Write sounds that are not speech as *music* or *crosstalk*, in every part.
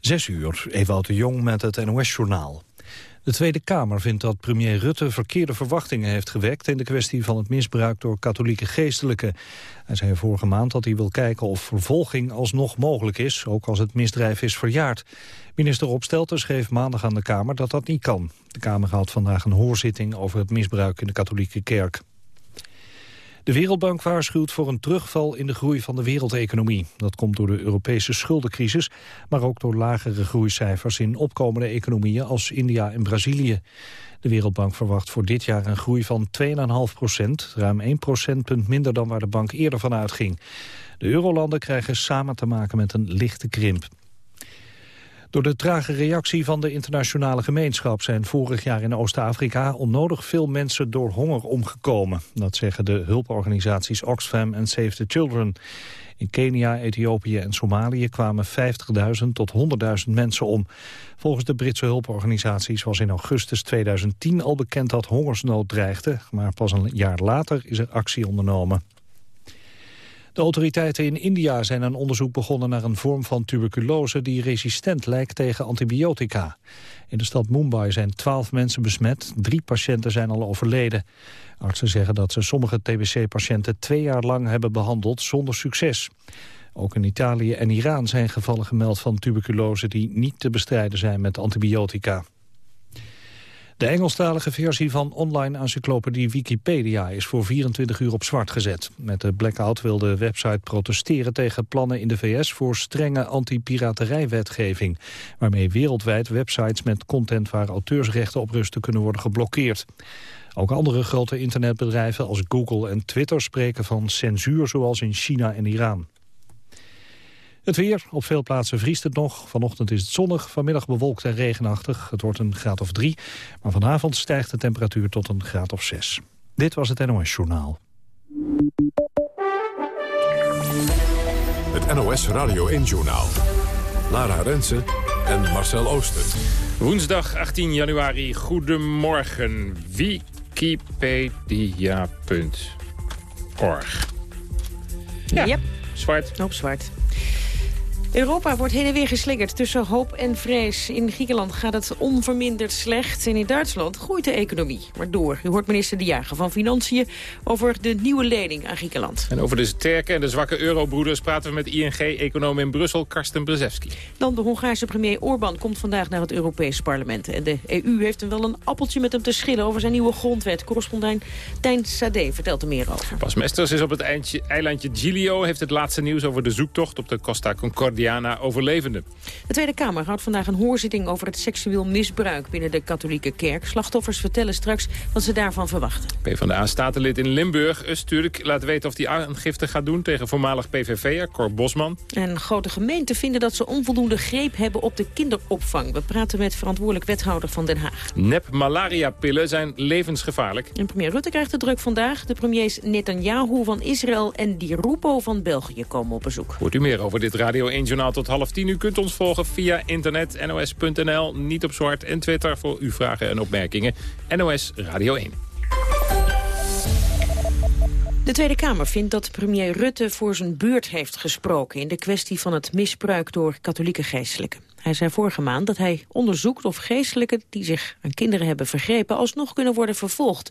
Zes uur, Ewout de Jong met het NOS-journaal. De Tweede Kamer vindt dat premier Rutte verkeerde verwachtingen heeft gewekt... in de kwestie van het misbruik door katholieke geestelijken. Hij zei vorige maand dat hij wil kijken of vervolging alsnog mogelijk is... ook als het misdrijf is verjaard. Minister Opstelten schreef maandag aan de Kamer dat dat niet kan. De Kamer had vandaag een hoorzitting over het misbruik in de katholieke kerk. De Wereldbank waarschuwt voor een terugval in de groei van de wereldeconomie. Dat komt door de Europese schuldencrisis, maar ook door lagere groeicijfers in opkomende economieën als India en Brazilië. De Wereldbank verwacht voor dit jaar een groei van 2,5 procent, ruim 1 procentpunt minder dan waar de bank eerder van uitging. De eurolanden krijgen samen te maken met een lichte krimp. Door de trage reactie van de internationale gemeenschap zijn vorig jaar in Oost-Afrika onnodig veel mensen door honger omgekomen. Dat zeggen de hulporganisaties Oxfam en Save the Children. In Kenia, Ethiopië en Somalië kwamen 50.000 tot 100.000 mensen om. Volgens de Britse hulporganisaties was in augustus 2010 al bekend dat hongersnood dreigde. Maar pas een jaar later is er actie ondernomen. De autoriteiten in India zijn een onderzoek begonnen naar een vorm van tuberculose die resistent lijkt tegen antibiotica. In de stad Mumbai zijn twaalf mensen besmet, drie patiënten zijn al overleden. Artsen zeggen dat ze sommige TBC-patiënten twee jaar lang hebben behandeld zonder succes. Ook in Italië en Iran zijn gevallen gemeld van tuberculose die niet te bestrijden zijn met antibiotica. De Engelstalige versie van online encyclopedie Wikipedia is voor 24 uur op zwart gezet. Met de blackout wil de website protesteren tegen plannen in de VS voor strenge anti-piraterijwetgeving, waarmee wereldwijd websites met content waar auteursrechten op rusten kunnen worden geblokkeerd. Ook andere grote internetbedrijven als Google en Twitter spreken van censuur zoals in China en Iran. Het weer. Op veel plaatsen vriest het nog. Vanochtend is het zonnig, vanmiddag bewolkt en regenachtig. Het wordt een graad of drie. Maar vanavond stijgt de temperatuur tot een graad of zes. Dit was het NOS Journaal. Het NOS Radio 1 Journaal. Lara Rensen en Marcel Ooster. Woensdag 18 januari. Goedemorgen. Wikipedia.org. Ja, Yep. zwart. Op zwart. Europa wordt heen en weer geslingerd tussen hoop en vrees. In Griekenland gaat het onverminderd slecht. En in Duitsland groeit de economie. Maar door. U hoort minister De Jager van Financiën over de nieuwe lening aan Griekenland. En over de sterke en de zwakke eurobroeders praten we met ING-econoom in Brussel, Karsten Brzezinski. Dan de Hongaarse premier Orbán komt vandaag naar het Europees Parlement. En de EU heeft hem wel een appeltje met hem te schillen over zijn nieuwe grondwet. Correspondent Tijn Sade vertelt er meer over. Bas Mesters is op het eilandje Giglio... heeft het laatste nieuws over de zoektocht op de Costa Concordia overlevenden. De Tweede Kamer houdt vandaag een hoorzitting over het seksueel misbruik binnen de katholieke kerk. Slachtoffers vertellen straks wat ze daarvan verwachten. PvdA-statenlid in Limburg, Usturk, laat weten of hij aangifte gaat doen... tegen voormalig PVV'er Cor Bosman. En grote gemeenten vinden dat ze onvoldoende greep hebben op de kinderopvang. We praten met verantwoordelijk wethouder van Den Haag. Nep-malaria-pillen zijn levensgevaarlijk. En premier Rutte krijgt de druk vandaag. De premiers Netanyahu van Israël en Di Rupo van België komen op bezoek. Hoort u meer over dit Radio 1-journaal tot half tien. U kunt ons volgen via internet, nos.nl, niet op zwart en Twitter... voor uw vragen en opmerkingen. NOS Radio 1. De Tweede Kamer vindt dat premier Rutte voor zijn buurt heeft gesproken... in de kwestie van het misbruik door katholieke geestelijken. Hij zei vorige maand dat hij onderzoekt of geestelijken... die zich aan kinderen hebben vergrepen alsnog kunnen worden vervolgd.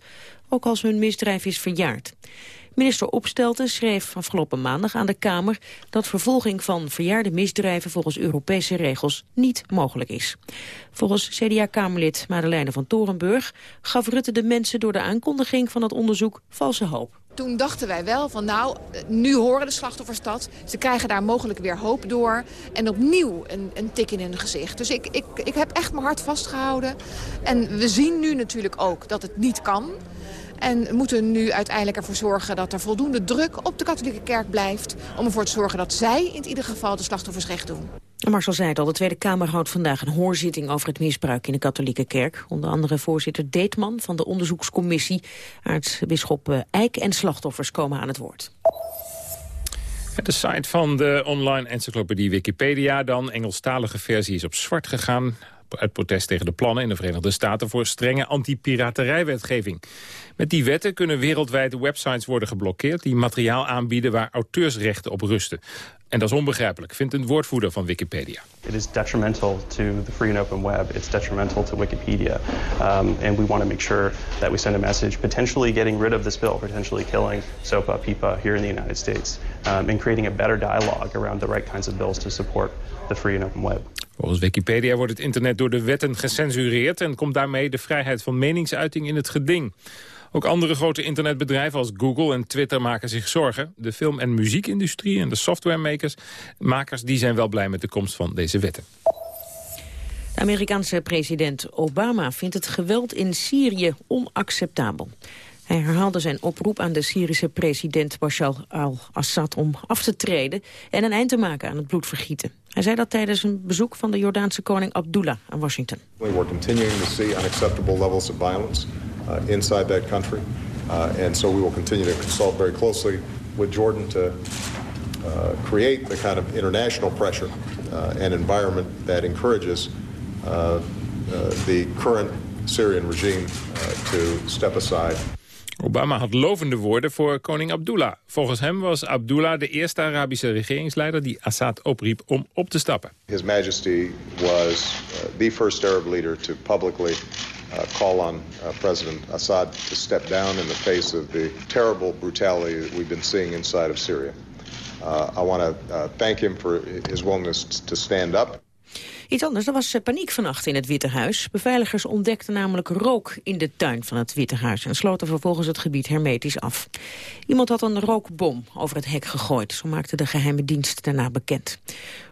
Ook als hun misdrijf is verjaard. Minister Opstelten schreef afgelopen maandag aan de Kamer... dat vervolging van verjaarde misdrijven volgens Europese regels niet mogelijk is. Volgens CDA-Kamerlid Madeleine van Torenburg... gaf Rutte de mensen door de aankondiging van het onderzoek valse hoop. Toen dachten wij wel van nou, nu horen de slachtoffers dat. Ze krijgen daar mogelijk weer hoop door. En opnieuw een, een tik in hun gezicht. Dus ik, ik, ik heb echt mijn hart vastgehouden. En we zien nu natuurlijk ook dat het niet kan. En moeten nu uiteindelijk ervoor zorgen dat er voldoende druk op de katholieke kerk blijft... om ervoor te zorgen dat zij in ieder geval de slachtoffers recht doen. Marcel zei het al, de Tweede Kamer houdt vandaag een hoorzitting over het misbruik in de katholieke kerk. Onder andere voorzitter Deetman van de onderzoekscommissie, aartsbisschop Eijk en slachtoffers komen aan het woord. De site van de online encyclopedie Wikipedia dan. Engelstalige versie is op zwart gegaan uit protest tegen de plannen in de Verenigde Staten voor strenge anti-piraterijwetgeving. Met die wetten kunnen wereldwijd websites worden geblokkeerd die materiaal aanbieden waar auteursrechten op rusten. En dat is onbegrijpelijk, vindt een woordvoerder van Wikipedia. It is detrimental to the free and open web. It's detrimental to Wikipedia. Um, and we want to make sure that we send a message potentially getting rid of this bill, potentially killing SOPA, PIPA here in the United States, um, and creating a better dialogue around the right kinds of bills to support the free and open web. Volgens Wikipedia wordt het internet door de wetten gecensureerd... en komt daarmee de vrijheid van meningsuiting in het geding. Ook andere grote internetbedrijven als Google en Twitter maken zich zorgen. De film- en muziekindustrie en de softwaremakers makers, die zijn wel blij met de komst van deze wetten. De Amerikaanse president Obama vindt het geweld in Syrië onacceptabel. Hij herhaalde zijn oproep aan de Syrische president Bashar al-Assad om af te treden en een eind te maken aan het bloedvergieten. Hij zei dat tijdens een bezoek van de Jordaanse koning Abdullah aan Washington. We're continuing to see unacceptable levels of violence inside that country. Uh, and so we will continue to consult very closely with Jordan to uh, create the kind of international pressure uh, and environment that encourages uh, uh, the current Syrian regime to step aside Obama had lovende woorden voor koning Abdullah. Volgens hem was Abdullah de eerste Arabische regeringsleider die Assad opriep om op te stappen. His Majesty was uh, the first Arab leader to publicly uh, call on uh, President Assad to step down in the face of the terrible brutality that we've been seeing inside of Syria. I want to thank him for his willingness to stand up. Iets anders, er was eh, paniek vannacht in het Witte Huis. Beveiligers ontdekten namelijk rook in de tuin van het Witte Huis... en sloten vervolgens het gebied hermetisch af. Iemand had een rookbom over het hek gegooid. Zo maakte de geheime dienst daarna bekend.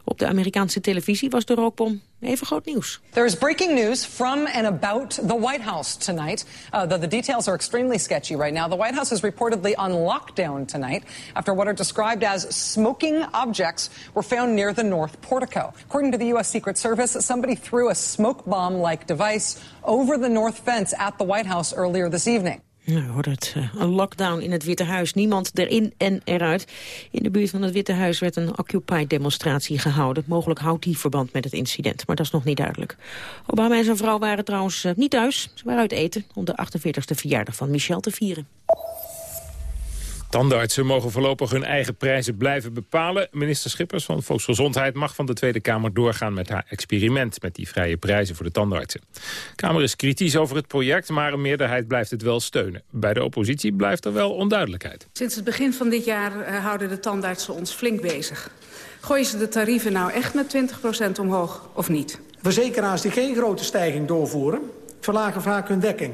Op de Amerikaanse televisie was de rookbom even groot nieuws. There is breaking news from and about the White House tonight. Uh, the, the details are extremely sketchy right now. The White House is reportedly on lockdown tonight after what are described as smoking objects were found near the North Portico. According to the U.S. Secret Service, somebody threw a smoke bomb-like device over the north fence at the White House earlier this evening. Nou, hoort het. Eh, een lockdown in het Witte Huis. Niemand erin en eruit. In de buurt van het Witte Huis werd een Occupy-demonstratie gehouden. Mogelijk houdt die verband met het incident, maar dat is nog niet duidelijk. Obama en zijn vrouw waren trouwens eh, niet thuis. Ze waren uit eten om de 48e verjaardag van Michel te vieren. Tandartsen mogen voorlopig hun eigen prijzen blijven bepalen. Minister Schippers van Volksgezondheid mag van de Tweede Kamer doorgaan met haar experiment met die vrije prijzen voor de tandartsen. De Kamer is kritisch over het project, maar een meerderheid blijft het wel steunen. Bij de oppositie blijft er wel onduidelijkheid. Sinds het begin van dit jaar uh, houden de tandartsen ons flink bezig. Gooien ze de tarieven nou echt met 20% omhoog of niet? Verzekeraars die geen grote stijging doorvoeren, verlagen vaak hun dekking.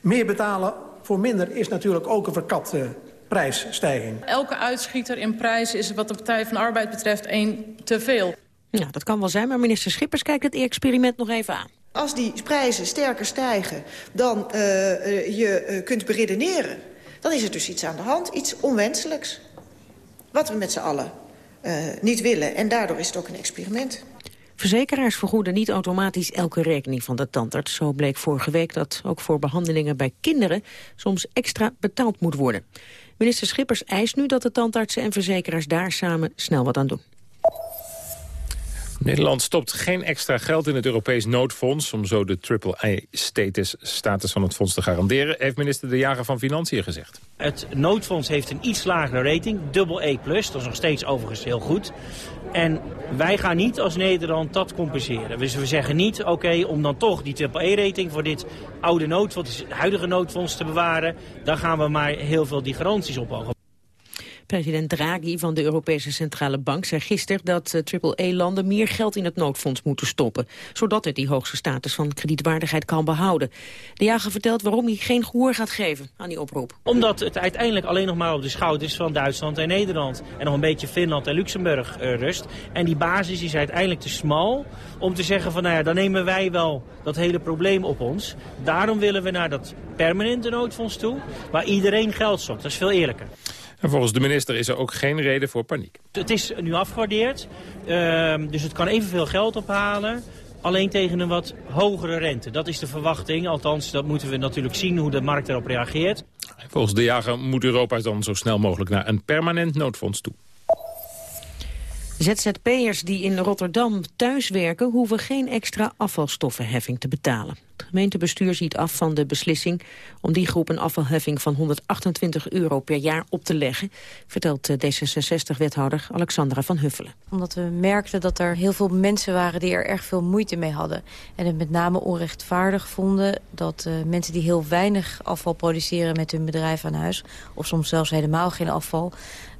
Meer betalen voor minder is natuurlijk ook een verkapte prijsstijging. Elke uitschieter in prijs is wat de Partij van de Arbeid betreft één te veel. Ja, dat kan wel zijn, maar minister Schippers kijkt het experiment nog even aan. Als die prijzen sterker stijgen dan uh, uh, je uh, kunt beredeneren... dan is er dus iets aan de hand, iets onwenselijks. Wat we met z'n allen niet willen. En daardoor is het ook een experiment. Verzekeraars vergoeden niet automatisch elke rekening van de tandarts. Zo bleek vorige week dat ook voor behandelingen bij kinderen soms extra betaald moet worden. Minister Schippers eist nu dat de tandartsen en verzekeraars daar samen snel wat aan doen. Nederland stopt geen extra geld in het Europees noodfonds... om zo de triple-A-status status van het fonds te garanderen... heeft minister De Jager van Financiën gezegd. Het noodfonds heeft een iets lagere rating, dubbel E+. Dat is nog steeds overigens heel goed. En wij gaan niet als Nederland dat compenseren. Dus we zeggen niet, oké, om dan toch die triple-E-rating... voor dit oude noodfonds, huidige noodfonds te bewaren... dan gaan we maar heel veel die garanties ophogen. President Draghi van de Europese Centrale Bank zei gisteren dat AAA-landen meer geld in het noodfonds moeten stoppen, zodat het die hoogste status van kredietwaardigheid kan behouden. De jager vertelt waarom hij geen gehoor gaat geven aan die oproep. Omdat het uiteindelijk alleen nog maar op de schouders van Duitsland en Nederland en nog een beetje Finland en Luxemburg uh, rust. En die basis is uiteindelijk te smal om te zeggen van nou ja, dan nemen wij wel dat hele probleem op ons. Daarom willen we naar dat permanente noodfonds toe, waar iedereen geld stopt. Dat is veel eerlijker. En volgens de minister is er ook geen reden voor paniek. Het is nu afgewaardeerd, uh, dus het kan evenveel geld ophalen. Alleen tegen een wat hogere rente. Dat is de verwachting. Althans, dat moeten we natuurlijk zien hoe de markt erop reageert. Volgens de jager moet Europa dan zo snel mogelijk naar een permanent noodfonds toe. ZZP'ers die in Rotterdam thuiswerken... hoeven geen extra afvalstoffenheffing te betalen. Het gemeentebestuur ziet af van de beslissing... om die groep een afvalheffing van 128 euro per jaar op te leggen... vertelt D66-wethouder Alexandra van Huffelen. Omdat we merkten dat er heel veel mensen waren... die er erg veel moeite mee hadden. En het met name onrechtvaardig vonden... dat uh, mensen die heel weinig afval produceren met hun bedrijf aan huis... of soms zelfs helemaal geen afval...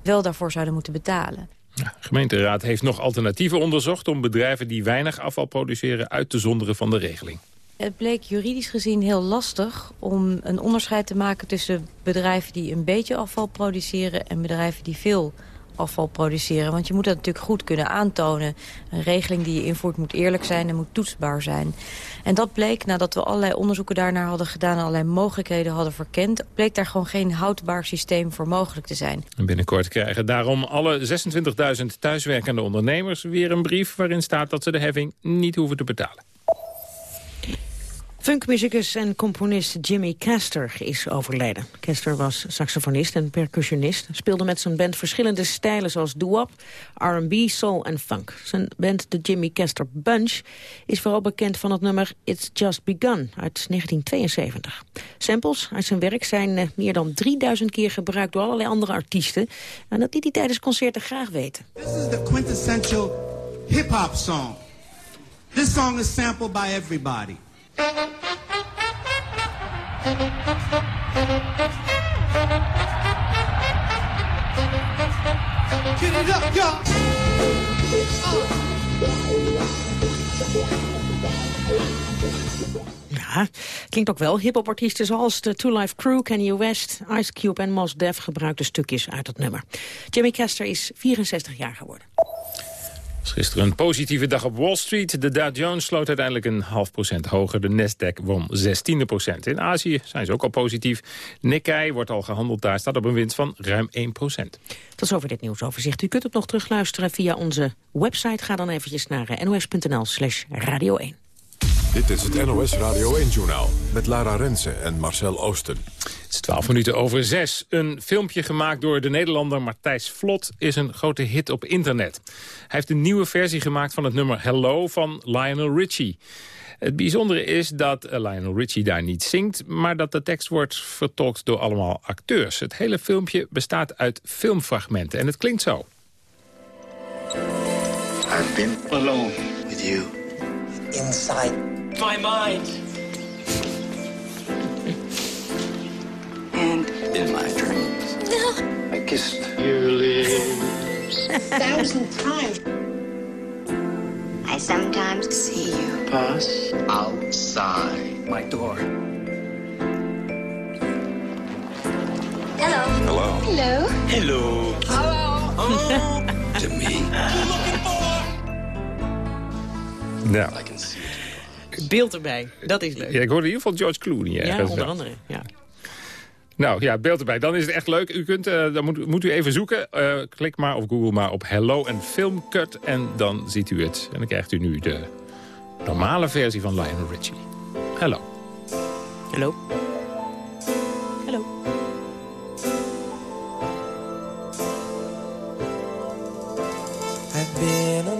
wel daarvoor zouden moeten betalen. De gemeenteraad heeft nog alternatieven onderzocht... om bedrijven die weinig afval produceren uit te zonderen van de regeling. Het bleek juridisch gezien heel lastig om een onderscheid te maken... tussen bedrijven die een beetje afval produceren... en bedrijven die veel afval produceren. Want je moet dat natuurlijk goed kunnen aantonen. Een regeling die je invoert moet eerlijk zijn en moet toetsbaar zijn. En dat bleek, nadat we allerlei onderzoeken daarnaar hadden gedaan... en allerlei mogelijkheden hadden verkend... bleek daar gewoon geen houdbaar systeem voor mogelijk te zijn. En binnenkort krijgen daarom alle 26.000 thuiswerkende ondernemers... weer een brief waarin staat dat ze de heffing niet hoeven te betalen. Funkmuzikus en componist Jimmy Castor is overleden. Castor was saxofonist en percussionist. Speelde met zijn band verschillende stijlen zoals doo-wop, R&B, soul en funk. Zijn band, de Jimmy Castor Bunch, is vooral bekend van het nummer It's Just Begun uit 1972. Samples uit zijn werk zijn eh, meer dan 3000 keer gebruikt door allerlei andere artiesten. En dat die die tijdens concerten graag weten. This is the quintessential hip-hop song. This song is sampled by everybody. Klinkt ook wel. Hip-hop-artiesten zoals de Two Life Crew, Kanye West, Ice Cube en Mos Def gebruikten stukjes uit het nummer. Jimmy Castor is 64 jaar geworden gisteren een positieve dag op Wall Street. De Dow Jones sloot uiteindelijk een half procent hoger. De Nasdaq won 16 procent. In Azië zijn ze ook al positief. Nikkei wordt al gehandeld daar, staat op een winst van ruim 1 procent. Tot zover dit nieuwsoverzicht. U kunt het nog terugluisteren via onze website. Ga dan eventjes naar eh, nos.nl slash radio 1. Dit is het NOS Radio 1-journaal met Lara Rensen en Marcel Oosten. Het is 12 minuten over 6. Een filmpje gemaakt door de Nederlander Matthijs Vlot is een grote hit op internet. Hij heeft een nieuwe versie gemaakt van het nummer Hello van Lionel Richie. Het bijzondere is dat Lionel Richie daar niet zingt... maar dat de tekst wordt vertolkt door allemaal acteurs. Het hele filmpje bestaat uit filmfragmenten en het klinkt zo. I've been alone with you. Inside my mind. And in my dreams. I kissed your lips. *laughs* A thousand times. I sometimes see you. Pass outside my door. Hello. Hello. Hello. Hello. Hello. Oh, *laughs* to me. Ja. Het beeld erbij, dat is leuk. Ja, ik hoorde in ieder geval George Clooney. Ja, ergens. onder andere. Ja. Nou ja, beeld erbij. Dan is het echt leuk. U kunt, uh, dan moet, moet, u even zoeken. Uh, klik maar of google maar op Hello en Filmcut. En dan ziet u het. En dan krijgt u nu de normale versie van Lionel Richie. Hello. Hallo. Hallo. I've been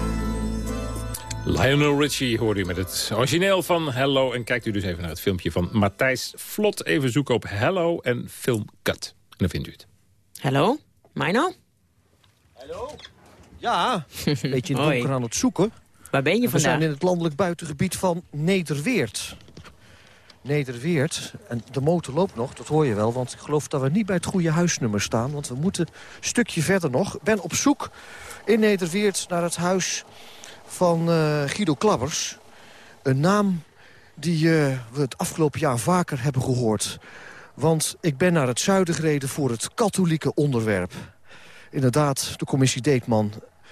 Lionel Richie hoorde u met het origineel van Hello. En kijkt u dus even naar het filmpje van Matthijs Vlot. Even zoeken op Hello en Film Cut. En dan vindt u het. Hallo? Mino? Ja, een *laughs* beetje in het donker aan het zoeken. Waar ben je We vandaag? zijn in het landelijk buitengebied van Nederweert. Nederweert. En de motor loopt nog, dat hoor je wel. Want ik geloof dat we niet bij het goede huisnummer staan. Want we moeten een stukje verder nog. Ik ben op zoek in Nederweert naar het huis van eh, Guido Klabbers. Een naam die eh, we het afgelopen jaar vaker hebben gehoord. Want ik ben naar het zuiden gereden voor het katholieke onderwerp. Inderdaad, de commissie Deetman.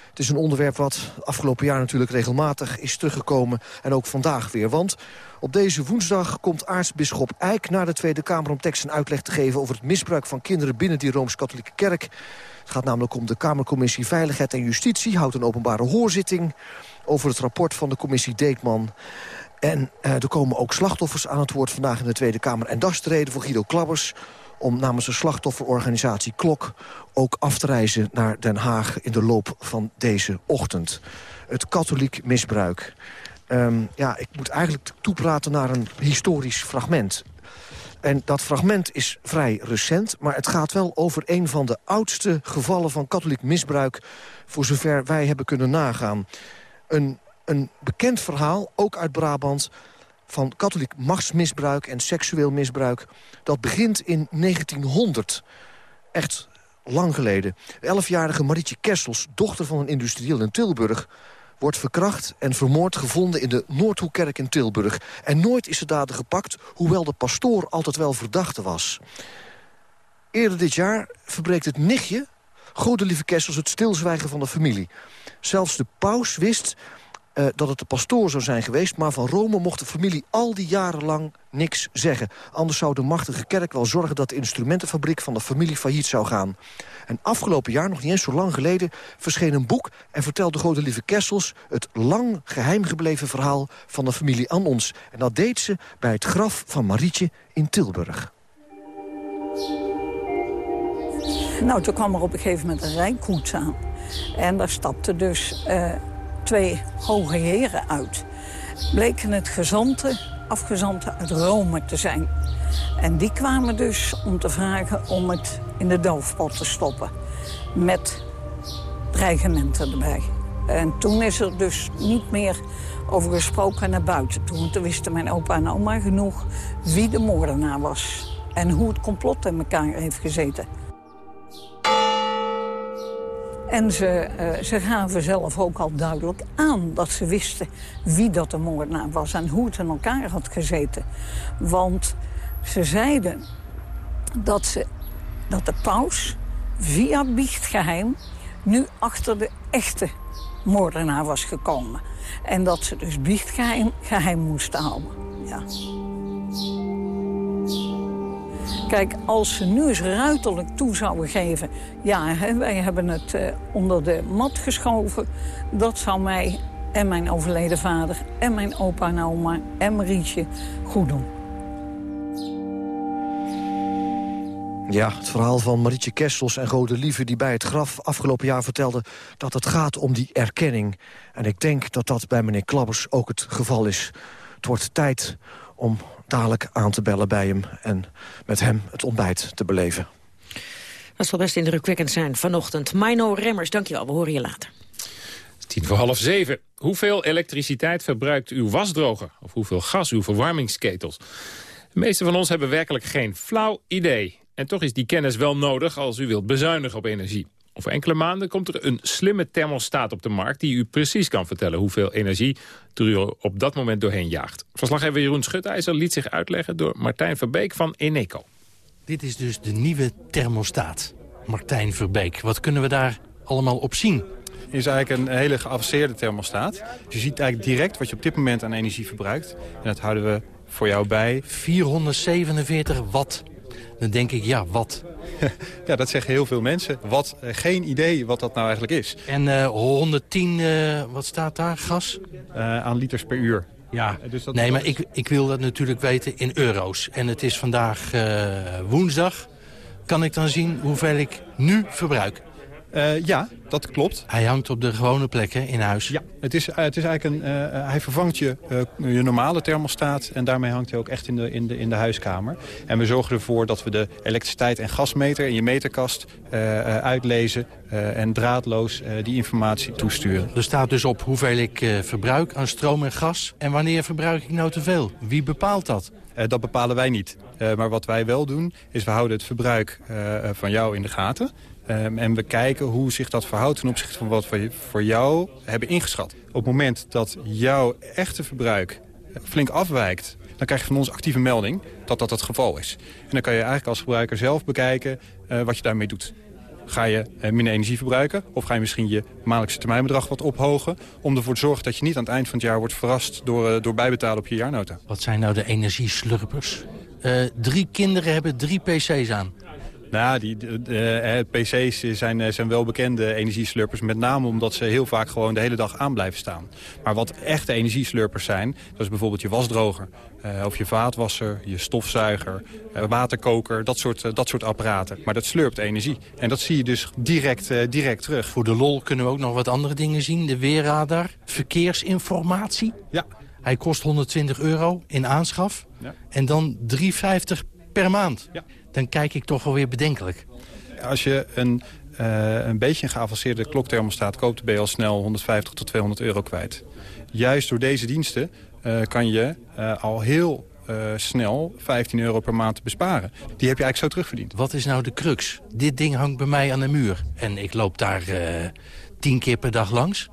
Het is een onderwerp wat afgelopen jaar natuurlijk regelmatig is teruggekomen. En ook vandaag weer. Want op deze woensdag komt aartsbisschop Eijk naar de Tweede Kamer... om tekst en uitleg te geven over het misbruik van kinderen binnen die Rooms-Katholieke Kerk. Het gaat namelijk om de Kamercommissie Veiligheid en Justitie. Houdt een openbare hoorzitting over het rapport van de commissie Deetman. En eh, er komen ook slachtoffers aan het woord vandaag in de Tweede Kamer. En dat is de reden voor Guido Klabbers om namens de slachtofferorganisatie KLOK... ook af te reizen naar Den Haag in de loop van deze ochtend. Het katholiek misbruik. Ehm, ja, ik moet eigenlijk toepraten naar een historisch fragment. En dat fragment is vrij recent, maar het gaat wel over een van de oudste gevallen van katholiek misbruik, voor zover wij hebben kunnen nagaan. Een, een bekend verhaal, ook uit Brabant, van katholiek machtsmisbruik en seksueel misbruik. Dat begint in 1900. Echt lang geleden. De elfjarige Marietje Kessels, dochter van een industrieel in Tilburg wordt verkracht en vermoord gevonden in de Noordhoekkerk in Tilburg. En nooit is de dader gepakt, hoewel de pastoor altijd wel verdachte was. Eerder dit jaar verbreekt het nichtje, godelieve Kessels, het stilzwijgen van de familie. Zelfs de paus wist eh, dat het de pastoor zou zijn geweest... maar van Rome mocht de familie al die jaren lang niks zeggen. Anders zou de machtige kerk wel zorgen dat de instrumentenfabriek van de familie failliet zou gaan. En afgelopen jaar, nog niet eens zo lang geleden, verscheen een boek... en vertelde godelieve Kessels het lang geheim gebleven verhaal van de familie aan ons. En dat deed ze bij het graf van Marietje in Tilburg. Nou, toen kwam er op een gegeven moment een rijkoets aan. En daar stapten dus eh, twee hoge heren uit. Bleken het gezanten, afgezanten uit Rome te zijn. En die kwamen dus om te vragen om het in de doofpot te stoppen. Met dreigementen erbij. En toen is er dus niet meer over gesproken naar buiten toe. Toen wisten mijn opa en oma genoeg wie de moordenaar was. En hoe het complot in elkaar heeft gezeten. En ze, eh, ze gaven zelf ook al duidelijk aan dat ze wisten wie dat de moordenaar was en hoe het in elkaar had gezeten. Want ze zeiden dat, ze, dat de paus via biechtgeheim nu achter de echte moordenaar was gekomen. En dat ze dus biechtgeheim geheim moesten houden. Ja. Kijk, als ze nu eens ruiterlijk toe zouden geven... ja, wij hebben het eh, onder de mat geschoven... dat zou mij en mijn overleden vader en mijn opa en oma en Marietje goed doen. Ja, het verhaal van Marietje Kessels en Gode Lieve... die bij het graf afgelopen jaar vertelde dat het gaat om die erkenning. En ik denk dat dat bij meneer Klabbers ook het geval is. Het wordt tijd om dadelijk aan te bellen bij hem... en met hem het ontbijt te beleven. Dat zal best indrukwekkend zijn vanochtend. Mino Remmers, dankjewel. We horen je later. Tien voor half zeven. Hoeveel elektriciteit verbruikt uw wasdroger? Of hoeveel gas uw verwarmingsketels? De meeste van ons hebben werkelijk geen flauw idee. En toch is die kennis wel nodig als u wilt bezuinigen op energie. Over enkele maanden komt er een slimme thermostaat op de markt... die u precies kan vertellen hoeveel energie er u op dat moment doorheen jaagt. Verslaggever Jeroen Schutijzer liet zich uitleggen door Martijn Verbeek van Eneco. Dit is dus de nieuwe thermostaat. Martijn Verbeek, wat kunnen we daar allemaal op zien? is eigenlijk een hele geavanceerde thermostaat. Dus je ziet eigenlijk direct wat je op dit moment aan energie verbruikt. En dat houden we voor jou bij. 447 watt. Dan denk ik, ja, wat? *laughs* ja, dat zeggen heel veel mensen. Wat, eh, geen idee wat dat nou eigenlijk is. En uh, 110, uh, wat staat daar, gas? Uh, aan liters per uur. Ja, dus dat nee, maar ik, ik wil dat natuurlijk weten in euro's. En het is vandaag woensdag. Kan ik dan zien hoeveel ik nu verbruik? Uh, ja, dat klopt. Hij hangt op de gewone plekken in huis? Ja, het is, het is eigenlijk een, uh, hij vervangt je, uh, je normale thermostaat... en daarmee hangt hij ook echt in de, in, de, in de huiskamer. En we zorgen ervoor dat we de elektriciteit en gasmeter in je meterkast uitlezen... en draadloos die informatie toesturen. Er staat dus op hoeveel ik verbruik aan stroom en gas. En wanneer verbruik ik nou te veel? Wie bepaalt dat? dat bepalen wij niet. maar wat wij wel doen, is we houden het verbruik van jou in de gaten... Um, en we kijken hoe zich dat verhoudt ten opzichte van wat we voor jou hebben ingeschat. Op het moment dat jouw echte verbruik flink afwijkt... dan krijg je van ons actieve melding dat dat het geval is. En dan kan je eigenlijk als gebruiker zelf bekijken uh, wat je daarmee doet. Ga je uh, minder energie verbruiken of ga je misschien je maandelijkse termijnbedrag wat ophogen... om ervoor te zorgen dat je niet aan het eind van het jaar wordt verrast door, door bijbetalen op je jaarnota. Wat zijn nou de energieslurpers? drie kinderen hebben drie pc's aan. Nou, die de, PC's zijn, eh, zijn wel bekende energieslurpers. Met name omdat ze heel vaak gewoon de hele dag aan blijven staan. Maar wat echte energieslurpers zijn, dat is bijvoorbeeld je wasdroger. Uh, of je vaatwasser, je stofzuiger, uh, waterkoker, dat soort, dat soort apparaten. Maar dat slurpt energie. En dat zie je dus direct, direct terug. Voor de lol kunnen we ook nog wat andere dingen zien. De weerradar, verkeersinformatie. Ja. Hij kost 120 euro in aanschaf. Ja. En dan 3,50 per maand. Ja dan kijk ik toch wel weer bedenkelijk. Als je een, uh, een beetje een geavanceerde klokthermostaat koopt... ben je al snel 150 tot 200 euro kwijt. Juist door deze diensten uh, kan je uh, al heel snel 15 euro per maand besparen. Die heb je eigenlijk zo terugverdiend. Wat is nou de crux? Dit ding hangt bij mij aan de muur. En ik loop daar tien keer per dag langs.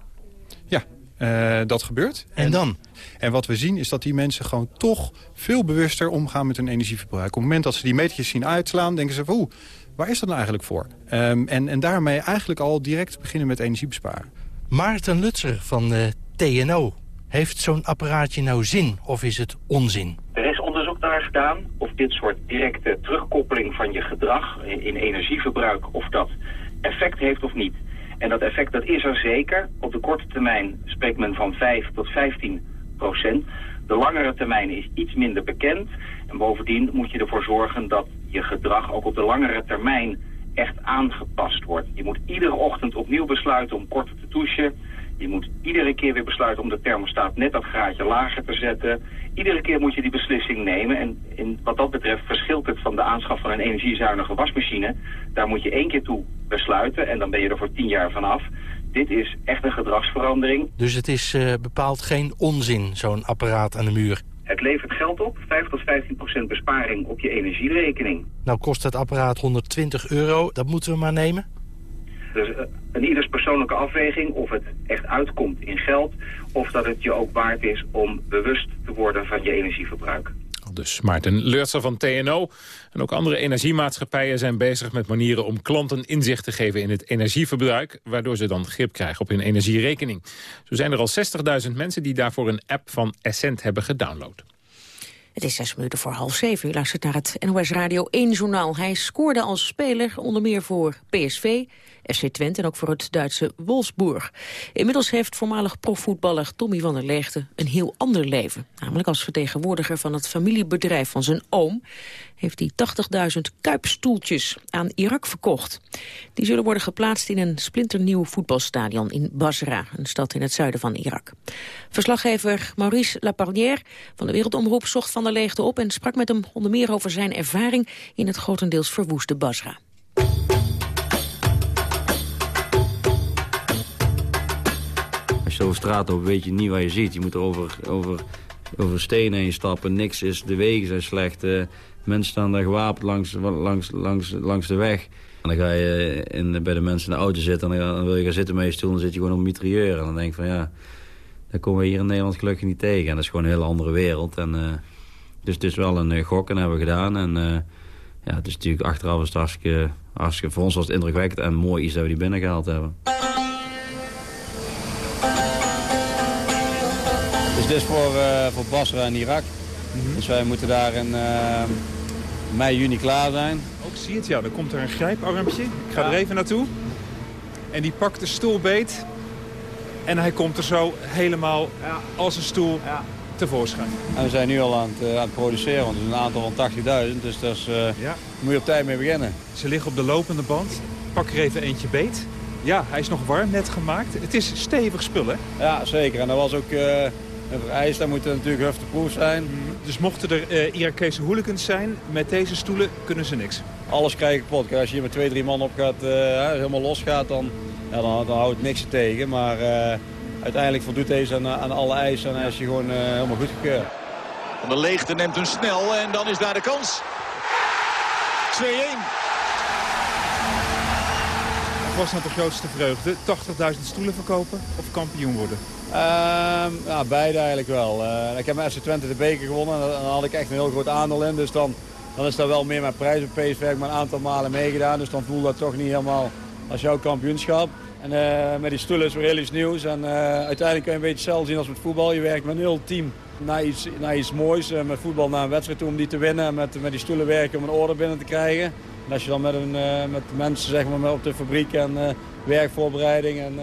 Uh, dat gebeurt. En, en, dan? En wat we zien is dat die mensen gewoon toch veel bewuster omgaan met hun energieverbruik. Op het moment dat ze die metertjes zien uitslaan, denken ze van... oeh, waar is dat nou eigenlijk voor? Um, en, en daarmee eigenlijk al direct beginnen met energiebesparen. Maarten Lutzer van de TNO. Heeft zo'n apparaatje nou zin of is het onzin? Er is onderzoek naar gedaan of dit soort directe terugkoppeling van je gedrag in energieverbruik... of dat effect heeft of niet. En dat effect dat is er zeker. Op de korte termijn spreekt men van 5 tot 15 procent. De langere termijn is iets minder bekend. En bovendien moet je ervoor zorgen dat je gedrag ook op de langere termijn echt aangepast wordt. Je moet iedere ochtend opnieuw besluiten om korter te douchen. Je moet iedere keer weer besluiten om de thermostaat net dat graadje lager te zetten. Iedere keer moet je die beslissing nemen. En in, wat dat betreft verschilt het van de aanschaf van een energiezuinige wasmachine. Daar moet je één keer toe besluiten en dan ben je er voor tien jaar vanaf. Dit is echt een gedragsverandering. Dus het is uh, bepaald geen onzin, zo'n apparaat aan de muur? Het levert geld op, 5 tot 15 procent besparing op je energierekening. Nou kost dat apparaat 120 euro, dat moeten we maar nemen? Dus een ieders persoonlijke afweging of het echt uitkomt in geld... of dat het je ook waard is om bewust te worden van je energieverbruik. Dus Maarten Leurtser van TNO en ook andere energiemaatschappijen zijn bezig met manieren om klanten inzicht te geven in het energieverbruik, waardoor ze dan grip krijgen op hun energierekening. Zo zijn er al 60.000 mensen die daarvoor een app van Essent hebben gedownload. Het is zes minuten voor half zeven. U luistert naar het NOS Radio 1-journaal. Hij scoorde als speler onder meer voor PSV, FC Twente en ook voor het Duitse Wolfsburg. Inmiddels heeft voormalig profvoetballer Tommy van der Leegte een heel ander leven. Namelijk als vertegenwoordiger van het familiebedrijf van zijn oom... heeft hij 80.000 kuipstoeltjes aan Irak verkocht. Die zullen worden geplaatst in een splinternieuw voetbalstadion in Basra... een stad in het zuiden van Irak. Verslaggever Maurice Laparnière van de Wereldomroep zocht van der Leegte op... en sprak met hem onder meer over zijn ervaring in het grotendeels verwoeste Basra. Over straat loopt, weet je niet wat je ziet. Je moet er over, over, over stenen heen stappen. Niks is, de wegen zijn slecht. mensen staan daar gewapend langs, langs, langs, langs de weg. En dan ga je in, bij de mensen in de auto zitten en dan, wil je gaan zitten met je stoel... dan zit je gewoon op een. En dan denk je van ja, dat komen we hier in Nederland gelukkig niet tegen. En dat is gewoon een hele andere wereld. En, dus het is wel een gok en hebben we gedaan. En ja, het is natuurlijk achteraf is het hartstikke... Voor ons was het indrukwekkend en mooi iets dat we die binnengehaald hebben. Dus dit is voor, uh, voor Basra en Irak. Mhm. Dus wij moeten daar in uh, mei, juni klaar zijn. Ook zie je het, ja. Dan komt er een grijparmpje. Ik ga er even naartoe. En die pakt de stoel beet. En hij komt er zo helemaal ja. als een stoel ja tevoorschijn. En we zijn nu al aan het, aan het produceren, want het is een aantal van 80.000. Dus daar uh, ja. moet je op tijd mee beginnen. Ze liggen op de lopende band. Pak er even eentje beet. Ja, hij is nog warm, net gemaakt. Het is stevig spul, hè? Ja, zeker. En dat was ook uh, een vereist. Dat moet natuurlijk hufteproof zijn. Dus mochten er uh, Irakese hooligans zijn, met deze stoelen kunnen ze niks? Alles krijg je kapot. Als je hier met twee, drie man op gaat, helemaal los gaat, dan, ja, dan, dan houdt niks tegen. Maar uiteindelijk voldoet deze aan, aan alle eisen en is je gewoon uh, helemaal goedgekeurd. Van de leegte neemt hem snel en dan is daar de kans. 2-1. Wat was nou de grootste vreugde? 80.000 stoelen verkopen of kampioen worden? Uh, ja, beide eigenlijk wel. Uh, ik heb met FC Twente de beker gewonnen en daar had ik echt een heel groot aandeel in. Dus dan, dan is dat wel meer mijn prijs PSV. Maar een aantal malen meegedaan. Dus dan voel dat toch niet helemaal als jouw kampioenschap. En uh, met die stoelen is weer heel iets nieuws. En uh, uiteindelijk kun je een beetje hetzelfde zien als met voetbal. Je werkt met een heel team naar iets, naar iets moois. Met voetbal naar een wedstrijd toe om die te winnen. En met, met die stoelen werken om een orde binnen te krijgen. En als je dan met, een, met mensen zeg maar, op de fabriek en werkvoorbereiding... en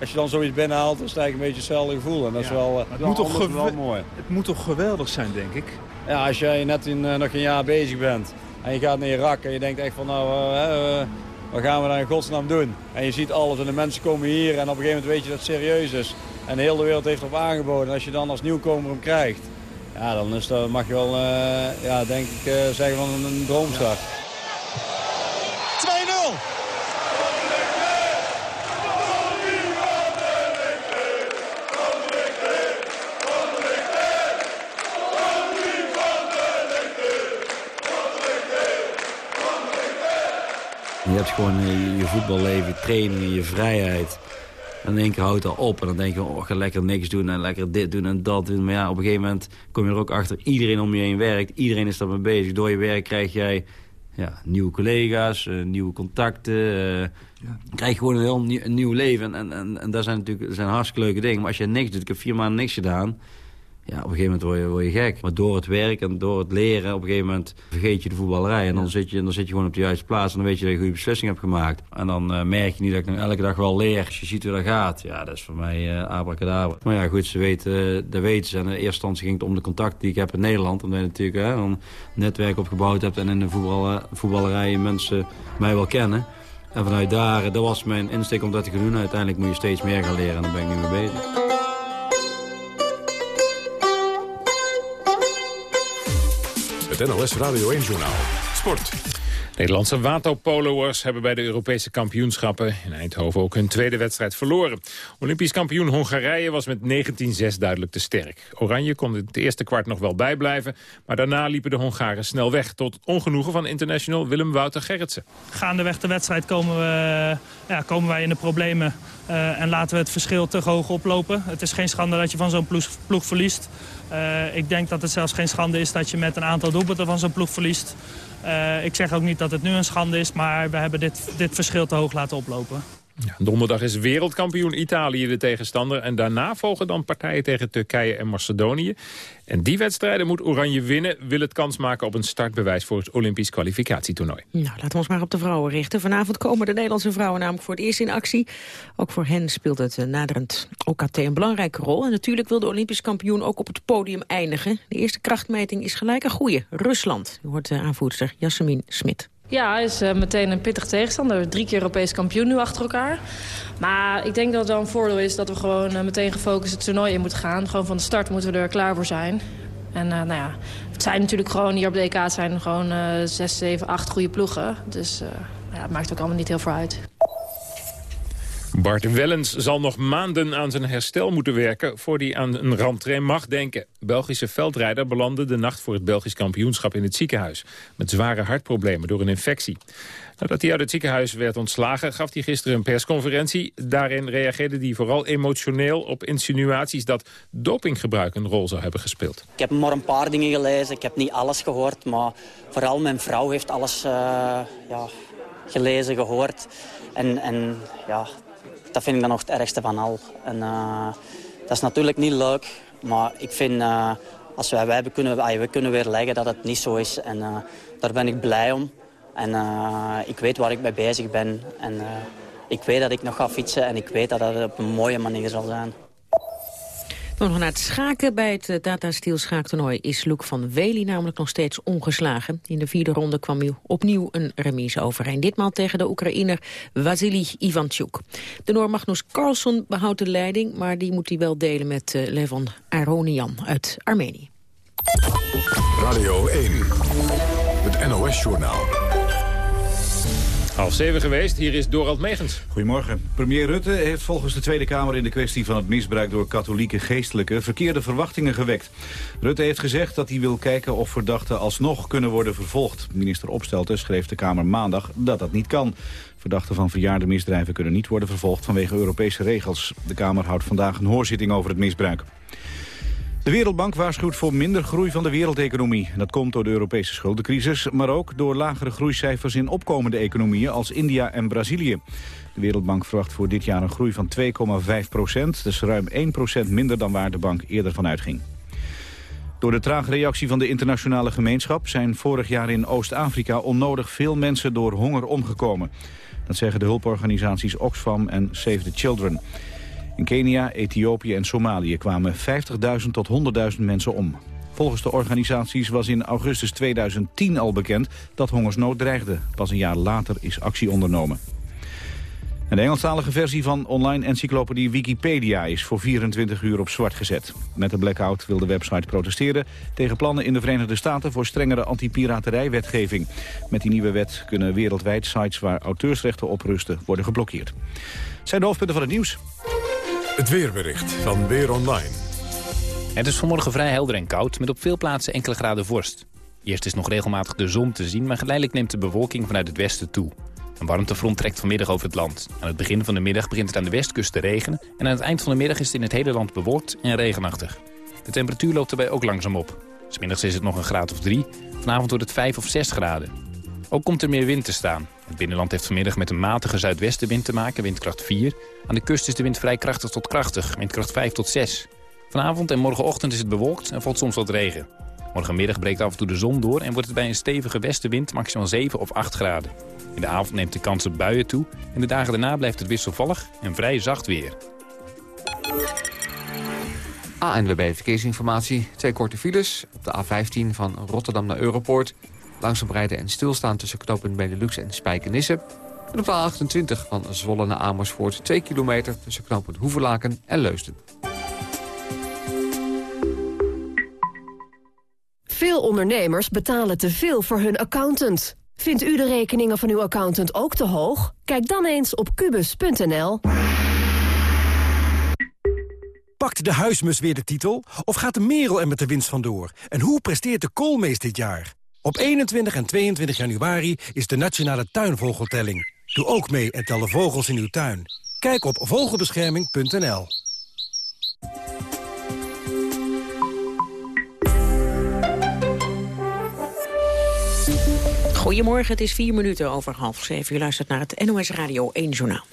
als je dan zoiets binnenhaalt, dan is het eigenlijk een beetje hetzelfde gevoel. En dat is wel, het, moet toch wel mooi. het moet toch geweldig zijn, denk ik? Ja, als jij net in, nog een jaar bezig bent en je gaat naar Irak en je denkt echt van... nou wat gaan we dan in godsnaam doen? En je ziet alles en de mensen komen hier en op een gegeven moment weet je dat het serieus is. En de hele wereld heeft erop aangeboden. En als je dan als nieuwkomer hem krijgt, ja, dan is dat, mag je wel, uh, ja, denk ik, uh, zeggen van een, een droomstart. Je hebt gewoon je, voetballeven, trainingen, je vrijheid. En in één keer houdt dat op. En dan denk je, oh, ga lekker niks doen en lekker dit doen en dat doen. Maar ja, op een gegeven moment kom je er ook achter. Iedereen om je heen werkt. Iedereen is daarmee bezig. Door je werk krijg jij ja, nieuwe collega's, uh, nieuwe contacten. Uh, ja. krijg je gewoon een heel nieuw, een nieuw leven. En, en, en dat zijn natuurlijk zijn hartstikke leuke dingen. Maar als je niks doet, ik heb vier maanden niks gedaan ja, op een gegeven moment word je, word je gek. Maar door het werk en door het leren, op een gegeven moment vergeet je de voetballerij. En dan, zit je, dan zit je gewoon op de juiste plaats en dan weet je dat je een goede beslissing hebt gemaakt. En dan uh, merk je niet dat ik nou elke dag wel leer. Als je ziet hoe dat gaat, ja, dat is voor mij uh, abracadabra. Maar ja, goed, ze weten, uh, dat weten ze. En in eerste instantie ging het om de contacten die ik heb in Nederland. Omdat je natuurlijk hè, een netwerk opgebouwd hebt en in de voetbal, voetballerij mensen mij wel kennen. En vanuit daar, dat was mijn insteek om dat te gaan doen. Uiteindelijk moet je steeds meer gaan leren en daar ben ik nu mee bezig. Het NOS Radio 1-journaal. Sport. Nederlandse waterpolo'ers hebben bij de Europese kampioenschappen in Eindhoven ook hun tweede wedstrijd verloren. Olympisch kampioen Hongarije was met 19-6 duidelijk te sterk. Oranje kon het eerste kwart nog wel bijblijven, maar daarna liepen de Hongaren snel weg. Tot ongenoegen van international Willem Wouter Gerritsen. Gaandeweg de wedstrijd komen, we, ja, komen wij in de problemen uh, en laten we het verschil te hoog oplopen. Het is geen schande dat je van zo'n ploeg, verliest. Uh, ik denk dat het zelfs geen schande is dat je met een aantal doelpunten van zo'n ploeg verliest. Uh, ik zeg ook niet dat het nu een schande is, maar we hebben dit, dit verschil te hoog laten oplopen. Ja, donderdag is wereldkampioen Italië de tegenstander. En daarna volgen dan partijen tegen Turkije en Macedonië. En die wedstrijden moet Oranje winnen... wil het kans maken op een startbewijs voor het Olympisch kwalificatietoernooi. Nou, laten we ons maar op de vrouwen richten. Vanavond komen de Nederlandse vrouwen namelijk voor het eerst in actie. Ook voor hen speelt het eh, naderend OKT een belangrijke rol. En natuurlijk wil de Olympisch kampioen ook op het podium eindigen. De eerste krachtmeting is gelijk een goede. Rusland, u hoort de aanvoerster Jasmin Smit. Ja, hij is uh, meteen een pittig tegenstander. Drie keer Europees kampioen nu achter elkaar. Maar ik denk dat het wel een voordeel is dat we gewoon uh, meteen gefocust het toernooi in moeten gaan. Gewoon van de start moeten we er klaar voor zijn. En uh, nou ja, het zijn natuurlijk gewoon hier op de EK zijn gewoon zes, zeven, acht goede ploegen. Dus ja, het maakt ook allemaal niet heel veel uit. Bart Wellens zal nog maanden aan zijn herstel moeten werken... voor hij aan een rentree mag denken. Belgische veldrijder belandde de nacht voor het Belgisch kampioenschap in het ziekenhuis... met zware hartproblemen door een infectie. Nadat hij uit het ziekenhuis werd ontslagen, gaf hij gisteren een persconferentie. Daarin reageerde hij vooral emotioneel op insinuaties dat dopinggebruik een rol zou hebben gespeeld. Ik heb maar een paar dingen gelezen, ik heb niet alles gehoord, maar vooral mijn vrouw heeft alles uh, ja, gelezen, gehoord. En, en ja, dat vind ik dan nog het ergste van al. En, uh, dat is natuurlijk niet leuk, maar ik vind... Uh, als wij, wij kunnen, we kunnen weer leggen dat het niet zo is. En uh, daar ben ik blij om. En ik weet waar ik mee bezig ben. En ik weet dat ik nog ga fietsen en ik weet dat het op een mooie manier zal zijn. Dan nog naar het schaken. Bij het uh, Tata Steel schaaktoernooi is Luc van Wely namelijk nog steeds ongeslagen. In de vierde ronde kwam hij opnieuw een remise overeen. Ditmaal tegen de Oekraïner Vasily Ivanchuk. De Noor Magnus Carlsen behoudt de leiding, maar die moet hij wel delen met uh, Levon Aronian uit Armenië. Radio 1, het NOS-journaal. Half zeven geweest, hier is Dorald Megens. Goedemorgen. Premier Rutte heeft volgens de Tweede Kamer in de kwestie van het misbruik door katholieke geestelijken verkeerde verwachtingen gewekt. Rutte heeft gezegd dat hij wil kijken of verdachten alsnog kunnen worden vervolgd. Minister Opstelten schreef de Kamer maandag dat dat niet kan. Verdachten van verjaarde misdrijven kunnen niet worden vervolgd vanwege Europese regels. De Kamer houdt vandaag een hoorzitting over het misbruik. De Wereldbank waarschuwt voor minder groei van de wereldeconomie. Dat komt door de Europese schuldencrisis, maar ook door lagere groeicijfers in opkomende economieën als India en Brazilië. De Wereldbank verwacht voor dit jaar een groei van 2,5 procent. Dus ruim 1 procent minder dan waar de bank eerder van uitging. Door de trage reactie van de internationale gemeenschap... zijn vorig jaar in Oost-Afrika onnodig veel mensen door honger omgekomen. Dat zeggen de hulporganisaties Oxfam en Save the Children. In Kenia, Ethiopië en Somalië kwamen 50.000 tot 100.000 mensen om. Volgens de organisaties was in augustus 2010 al bekend dat hongersnood dreigde. Pas een jaar later is actie ondernomen. En de Engelstalige versie van online encyclopedie Wikipedia is voor 24 uur op zwart gezet. Met de blackout wil de website protesteren tegen plannen in de Verenigde Staten voor strengere anti-piraterij-wetgeving. Met die nieuwe wet kunnen wereldwijd sites waar auteursrechten op rusten worden geblokkeerd. zijn de hoofdpunten van het nieuws. Het weerbericht van Weer Online. Het is vanmorgen vrij helder en koud, met op veel plaatsen enkele graden vorst. Eerst is nog regelmatig de zon te zien, maar geleidelijk neemt de bewolking vanuit het westen toe. Een warmtefront trekt vanmiddag over het land. Aan het begin van de middag begint het aan de westkust te regenen... en aan het eind van de middag is het in het hele land bewolkt en regenachtig. De temperatuur loopt daarbij ook langzaam op. Smiddags is het nog een graad of drie, vanavond wordt het 5 of 6 graden. Ook komt er meer wind te staan. Het binnenland heeft vanmiddag met een matige zuidwestenwind te maken, windkracht 4. Aan de kust is de wind vrij krachtig tot krachtig, windkracht 5 tot 6. Vanavond en morgenochtend is het bewolkt en valt soms wat regen. Morgenmiddag breekt af en toe de zon door en wordt het bij een stevige westenwind maximaal 7 of 8 graden. In de avond neemt de kans op buien toe en de dagen daarna blijft het wisselvallig en vrij zacht weer. ANWB Verkeersinformatie. Twee korte files op de A15 van Rotterdam naar Europoort. Langzaam rijden en stilstaan tussen knooppunt Benelux en Spijkenisse. En op de A28 van Zwolle naar Amersfoort 2 kilometer tussen knooppunt Hoevelaken en Leusden. Veel ondernemers betalen te veel voor hun accountant. Vindt u de rekeningen van uw accountant ook te hoog? Kijk dan eens op kubus.nl. Pakt de huismus weer de titel? Of gaat de merel er met de winst vandoor? En hoe presteert de koolmees dit jaar? Op 21 en 22 januari is de Nationale Tuinvogeltelling. Doe ook mee en tel de vogels in uw tuin. Kijk op vogelbescherming.nl Goedemorgen, het is vier minuten over half zeven. U luistert naar het NOS Radio 1 Journaal.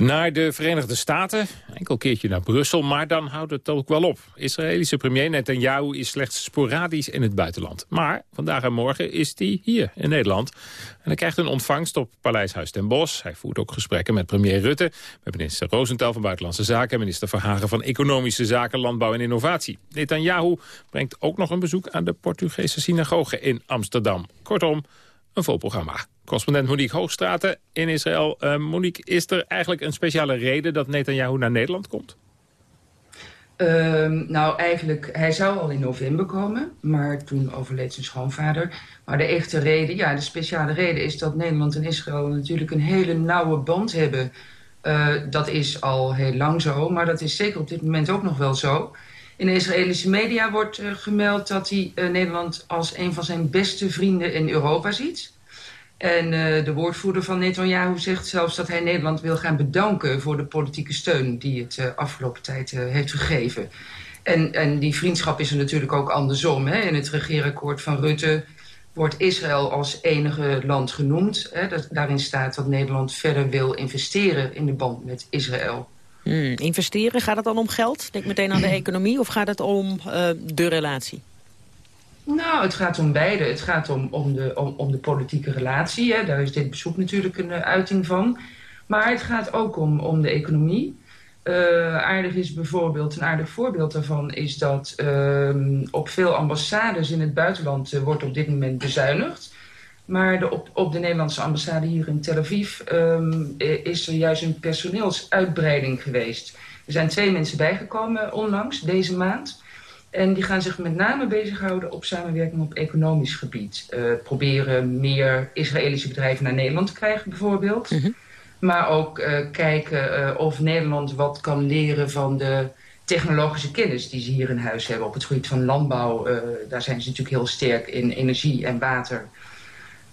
Naar de Verenigde Staten, enkel keertje naar Brussel, maar dan houdt het ook wel op. Israëlische premier Netanyahu is slechts sporadisch in het buitenland. Maar vandaag en morgen is hij hier in Nederland. En hij krijgt een ontvangst op Paleishuis ten Bosch. Hij voert ook gesprekken met premier Rutte, met minister Rosenthal van Buitenlandse Zaken... en minister Verhagen van Economische Zaken, Landbouw en Innovatie. Netanyahu brengt ook nog een bezoek aan de Portugese synagoge in Amsterdam. Kortom, een vol programma. Correspondent Monique Hoogstraten in Israël. Uh, Monique, is er eigenlijk een speciale reden dat Netanyahu naar Nederland komt? Uh, nou, eigenlijk, hij zou al in november komen, maar toen overleed zijn schoonvader. Maar de echte reden, ja, de speciale reden is dat Nederland en Israël natuurlijk een hele nauwe band hebben dat is al heel lang zo, maar dat is zeker op dit moment ook nog wel zo. In de Israëlische media wordt gemeld dat hij Nederland als een van zijn beste vrienden in Europa ziet. En de woordvoerder van Netanyahu zegt zelfs dat hij Nederland wil gaan bedanken... voor de politieke steun die het afgelopen tijd heeft gegeven. En, en die vriendschap is er natuurlijk ook andersom. Hè? In het regeerakkoord van Rutte wordt Israël als enige land genoemd. Hè? Dat, daarin staat dat Nederland verder wil investeren in de band met Israël. Hmm, investeren, gaat het dan om geld? Denk meteen aan de *clears throat* economie of gaat het om uh, de relatie? Nou, het gaat om beide. Het gaat om, om, de, om, om de politieke relatie. Hè. Daar is dit bezoek natuurlijk een uh, uiting van. Maar het gaat ook om, om de economie. Uh, aardig is bijvoorbeeld, een aardig voorbeeld daarvan is dat uh, op veel ambassades in het buitenland wordt op dit moment bezuinigd. Maar de, op, op de Nederlandse ambassade hier in Tel Aviv um, is er juist een personeelsuitbreiding geweest. Er zijn twee mensen bijgekomen onlangs, deze maand. En die gaan zich met name bezighouden op samenwerking op economisch gebied. Uh, proberen meer Israëlische bedrijven naar Nederland te krijgen bijvoorbeeld. Mm -hmm. Maar ook uh, kijken uh, of Nederland wat kan leren van de technologische kennis die ze hier in huis hebben. Op het gebied van landbouw, daar zijn ze natuurlijk heel sterk in energie en water.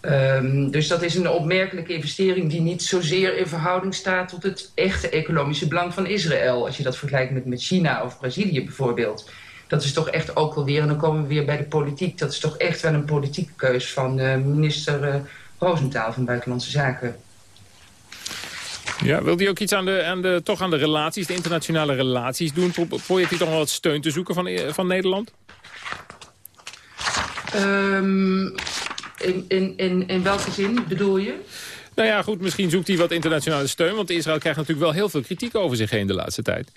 Um, dus dat is een opmerkelijke investering die niet zozeer in verhouding staat tot het echte economische belang van Israël. Als je dat vergelijkt met, met China of Brazilië bijvoorbeeld dat is toch echt ook wel weer, en dan komen we weer bij de politiek... dat is toch echt wel een politieke keus van uh, minister uh, Roosentaal van Buitenlandse Zaken. Ja, wil hij ook iets aan de, aan de, toch aan de relaties, de internationale relaties doen? Pro probeert hij toch wel wat steun te zoeken van, van Nederland? Um, in, in, in, in welke zin bedoel je? Nou ja, goed, misschien zoekt hij wat internationale steun... want Israël krijgt natuurlijk wel heel veel kritiek over zich heen de laatste tijd.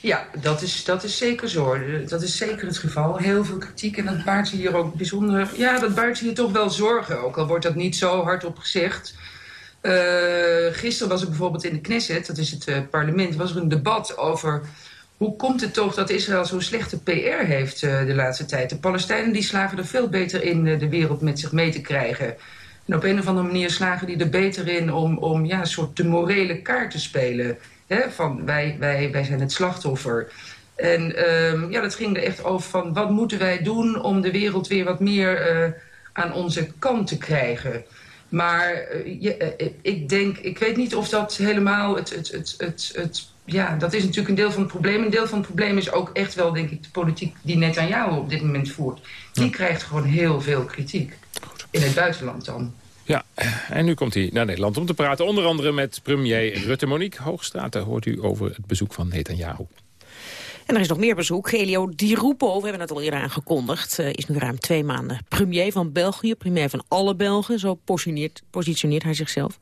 Ja, dat is, dat is zeker zo. Dat is zeker het geval. Heel veel kritiek en dat baart hier ook bijzonder... Ja, dat baart hier toch wel zorgen. Ook al wordt dat niet zo hardop gezegd. Uh, gisteren was er bijvoorbeeld in de Knesset, dat is het uh, parlement... was er een debat over hoe komt het toch dat Israël zo'n slechte PR heeft uh, de laatste tijd. De Palestijnen die slagen er veel beter in de wereld met zich mee te krijgen... En op een of andere manier slagen die er beter in om, om ja, een soort de morele kaart te spelen... Hè, van wij, wij, wij zijn het slachtoffer. En um, ja, dat ging er echt over van wat moeten wij doen om de wereld weer wat meer uh, aan onze kant te krijgen. Maar uh, ik denk, ik weet niet of dat helemaal het, het, het, het, het, ja, dat is natuurlijk een deel van het probleem. Een deel van het probleem is ook echt wel, denk ik, de politiek die net aan jou op dit moment voert. Die ja. krijgt gewoon heel veel kritiek. In het buitenland dan. Ja, en nu komt hij naar Nederland om te praten. Onder andere met premier Rutte. Monique Hoogstraten hoort u over het bezoek van Netanyahu. En er is nog meer bezoek. Helio Di Rupo, we hebben het al eerder aangekondigd... Uh, is nu ruim twee maanden premier van België. Premier van alle Belgen, zo positioneert, positioneert hij zichzelf.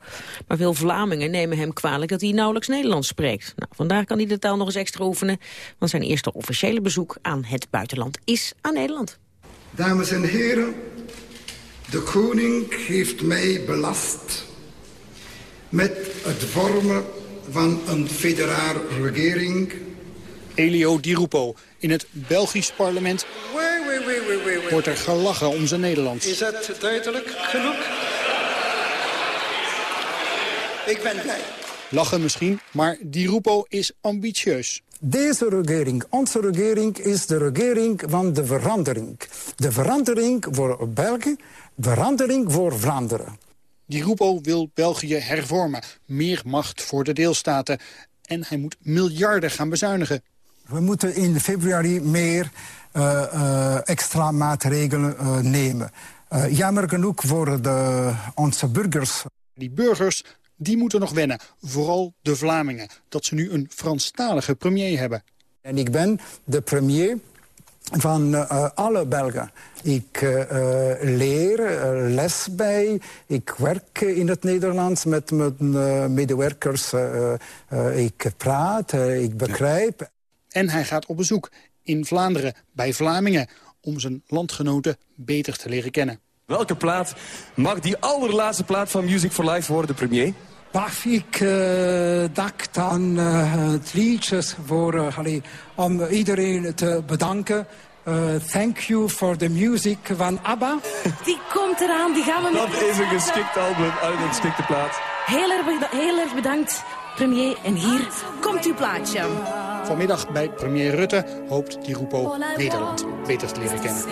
Maar veel Vlamingen nemen hem kwalijk dat hij nauwelijks Nederlands spreekt. Nou, vandaag kan hij de taal nog eens extra oefenen... want zijn eerste officiële bezoek aan het buitenland is aan Nederland. Dames en heren, de koning heeft mij belast met het vormen van een federale regering. Elio Di Rupo. In het Belgisch parlement wait, wait, wait, wordt er gelachen om zijn Nederlands. Is dat duidelijk genoeg? Ik ben blij. Lachen misschien, maar Di Rupo is ambitieus. Deze regering, onze regering, is de regering van de verandering. De verandering voor België, verandering voor Vlaanderen. Di Rupo wil België hervormen. Meer macht voor de deelstaten. En hij moet miljarden gaan bezuinigen. We moeten in februari meer uh, uh, extra maatregelen uh, nemen. jammer genoeg voor de, onze burgers. Die burgers die moeten nog wennen. Vooral de Vlamingen. Dat ze nu een Franstalige premier hebben. En ik ben de premier van uh, alle Belgen. Ik uh, leer uh, les bij, ik werk in het Nederlands met mijn medewerkers. ik praat, ik begrijp. En hij gaat op bezoek in Vlaanderen bij Vlamingen... om zijn landgenoten beter te leren kennen. Welke plaat mag die allerlaatste plaat van Music for Life worden, premier? Mag ik uh, dacht aan uh, het liedjes voor, uh, allee, om iedereen te bedanken. Uh, thank you for the music van ABBA. *laughs* Die komt eraan, die gaan we Dat is een geschikt album uit een geschikte plaat. Heel erg, heel erg bedankt. Premier en hier komt uw plaatje. Vanmiddag bij premier Rutte hoopt Di Rupo Nederland beter te leren kennen.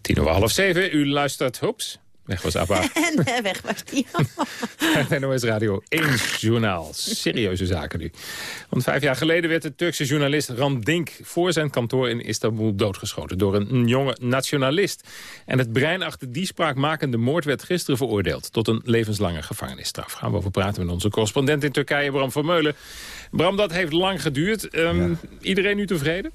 Tien over half zeven, u luistert, hoeps, weg was Abba. *laughs* En eh, weg was die. NOS Radio 1 journaal. Serieuze zaken nu. Want vijf jaar geleden werd de Turkse journalist Ram Dink... voor zijn kantoor in Istanbul doodgeschoten door een jonge nationalist. En het brein achter die spraakmakende moord werd gisteren veroordeeld... tot een levenslange gevangenisstraf. Gaan we over praten met onze correspondent in Turkije, Bram Vermeulen. Bram, dat heeft lang geduurd. Ehm, Iedereen nu tevreden?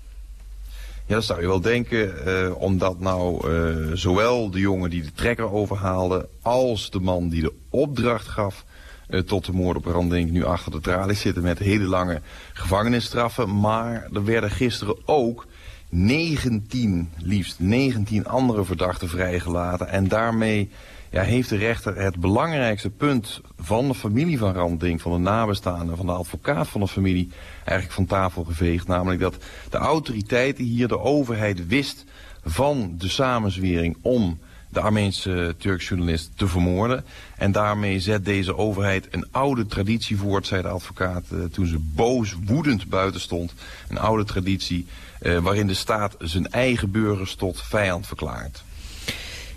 Ja, dat zou je wel denken, eh, omdat nou eh, zowel de jongen die de trekker overhaalde... als de man die de opdracht gaf eh, tot de moord op Randink nu achter de tralies zitten... met hele lange gevangenisstraffen. Maar er werden gisteren ook 19, liefst 19 andere verdachten vrijgelaten. En daarmee ja, heeft de rechter het belangrijkste punt van de familie van Randink, van de nabestaanden, van de advocaat van de familie, eigenlijk van tafel geveegd. Namelijk dat de autoriteiten hier, de overheid, wist van de samenzwering om de Armeense Turks journalist te vermoorden. En daarmee zet deze overheid een oude traditie voort, zei de advocaat, eh, toen ze boos, woedend buiten stond. Een oude traditie eh, waarin de staat zijn eigen burgers tot vijand verklaart.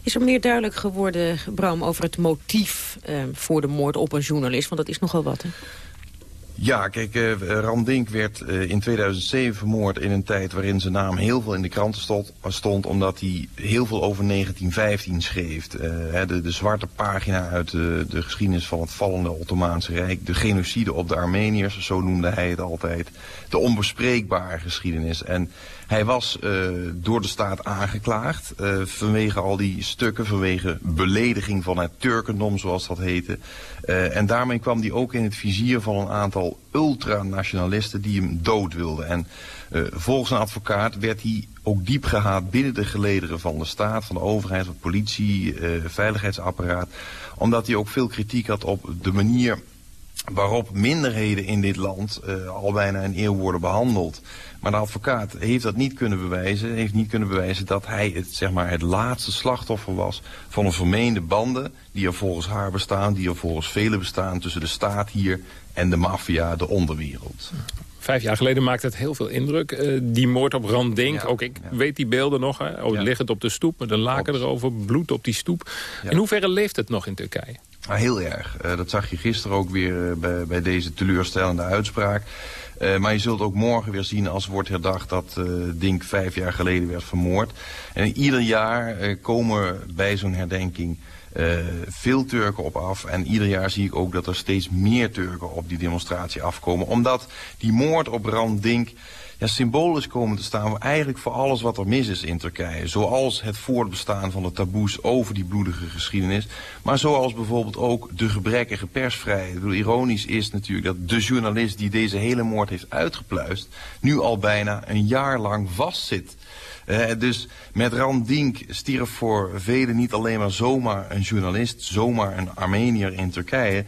Is er meer duidelijk geworden, Bram, over het motief eh, voor de moord op een journalist? Want dat is nogal wat, hè? Ja, kijk, uh, Randink werd uh, in 2007 vermoord in een tijd waarin zijn naam heel veel in de kranten stond, stond omdat hij heel veel over 1915 schreef. Uh, de, de, zwarte pagina uit de, de, geschiedenis van het vallende Ottomaanse Rijk, de genocide op de Armeniërs, zo noemde hij het altijd. De onbespreekbare geschiedenis. En hij was door de staat aangeklaagd vanwege al die stukken, vanwege belediging van het Turkendom, zoals dat heette. en daarmee kwam hij ook in het vizier van een aantal ultranationalisten die hem dood wilden. En volgens een advocaat werd hij ook diep gehaat binnen de gelederen van de staat, van de overheid, van politie, veiligheidsapparaat. Omdat hij ook veel kritiek had op de manier waarop minderheden in dit land al bijna een eeuw worden behandeld. Maar de advocaat heeft dat niet kunnen bewijzen. Heeft niet kunnen bewijzen dat hij het, zeg maar, het laatste slachtoffer was van een vermeende banden die er volgens haar bestaan, die er volgens velen bestaan tussen de staat hier en de maffia, de onderwereld. Vijf jaar geleden maakte het heel veel indruk. Uh, die moord op Randink, ja, ook ik ja. weet die beelden nog. Hè? Oh, ja. Liggend op de stoep met een laken erover, bloed op die stoep. In hoeverre leeft het nog in Turkije? Ah, heel erg. Uh, dat zag je gisteren ook weer uh, bij, bij, deze teleurstellende uitspraak. Uh, maar je zult ook morgen weer zien als wordt herdacht dat Dink vijf jaar geleden werd vermoord. En ieder jaar komen bij zo'n herdenking uh, veel Turken op af. En ieder jaar zie ik ook dat er steeds meer Turken op die demonstratie afkomen. Omdat die moord op Randink ja, symbolisch komen te staan voor eigenlijk voor alles wat er mis is in Turkije. Zoals het voortbestaan van de taboes over die bloedige geschiedenis. Maar zoals bijvoorbeeld ook de gebrekkige persvrijheid. Ironisch is natuurlijk dat de journalist die deze hele moord heeft uitgepluist... nu al bijna een jaar lang vastzit. Uh, dus met Randink stierf voor velen niet alleen maar zomaar een journalist, zomaar een Armenier in Turkije,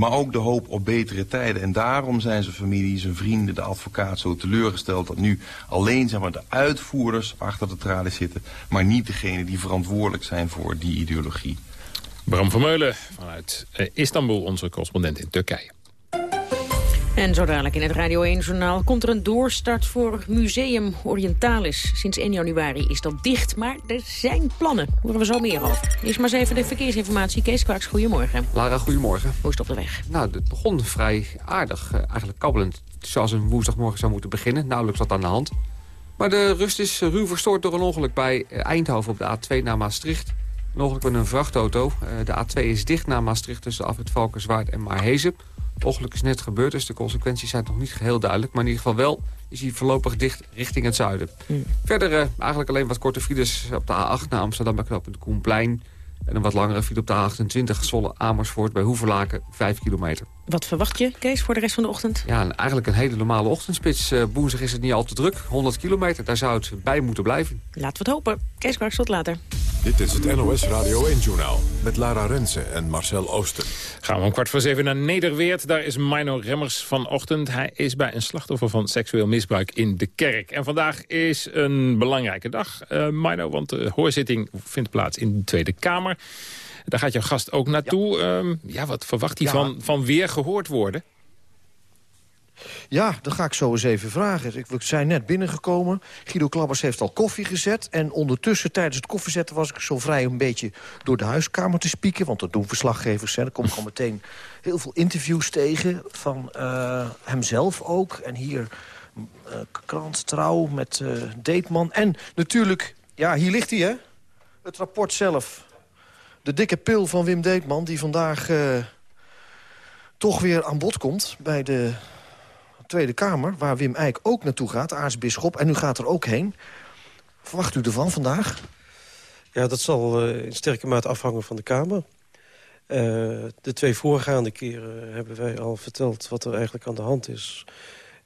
maar ook de hoop op betere tijden. En daarom zijn zijn familie, zijn vrienden, de advocaat zo teleurgesteld dat nu alleen zeg maar, de uitvoerders achter de tralies zitten, maar niet degene die verantwoordelijk zijn voor die ideologie. Bram Vermeulen vanuit uh, Istanbul, onze correspondent in Turkije. En zo dadelijk in het Radio 1-journaal komt er een doorstart voor Museum Orientalis. Sinds 1 januari is dat dicht, maar er zijn plannen. Horen we zo meer over. Eerst maar eens even de verkeersinformatie. Kees Kwaks, goedemorgen. Lara, goedemorgen. Hoe is het op de weg? Nou, het begon vrij aardig. Uh, eigenlijk kabbelend zoals een woensdagmorgen zou moeten beginnen. Nauwelijks wat aan de hand. Maar de rust is ruw verstoord door een ongeluk bij Eindhoven op de A2 naar Maastricht. Een ongeluk met een vrachtauto. Uh, de A2 is dicht naar Maastricht tussen Afrit Valkenswaard en Maarhezen. Het ongeluk is net gebeurd, dus de consequenties zijn nog niet geheel duidelijk. Maar in ieder geval wel is hij voorlopig dicht richting het zuiden. Mm. Verder uh, eigenlijk alleen wat korte files op de A8 naar Amsterdam bij knooppunt Koenplein. En een wat langere file op de A28 Zwolle Amersfoort bij Hoeverlaken, 5 kilometer. Wat verwacht je, Kees, voor de rest van de ochtend? Ja, eigenlijk een hele normale ochtendspits. Uh, woensdag is het niet al te druk, 100 kilometer. Daar zou het bij moeten blijven. Laten we het hopen. Kees Kwaks, tot later. Dit is het NOS Radio 1-journaal met Lara Rensen en Marcel Oosten. Gaan we om kwart voor zeven naar Nederweert. Daar is Mino Remmers vanochtend. Hij is bij een slachtoffer van seksueel misbruik in de kerk. En vandaag is een belangrijke dag, uh, Mino, want de hoorzitting vindt plaats in de Tweede Kamer. Daar gaat jouw gast ook naartoe. Ja, um, ja wat verwacht hij van, van weer gehoord worden? Ja, dat ga ik zo eens even vragen. Ik, zijn net binnengekomen. Guido Klabbers heeft al koffie gezet. En ondertussen, tijdens het koffiezetten, was ik zo vrij een beetje door de huiskamer te spieken. Want dat doen verslaggevers. Hè. Er komen al meteen heel veel interviews tegen. Van uh, hemzelf ook. En hier uh, krant Trouw met uh, Deetman. En natuurlijk, ja, hier ligt hij, hè. Het rapport zelf. De dikke pil van Wim Deetman, die vandaag toch weer aan bod komt bij de Tweede Kamer... waar Wim Eijk ook naartoe gaat, aartsbisschop. En u gaat er ook heen. Verwacht u ervan vandaag? Ja, dat zal uh, in sterke mate afhangen van de Kamer. Uh, de twee voorgaande keren hebben wij al verteld wat er eigenlijk aan de hand is.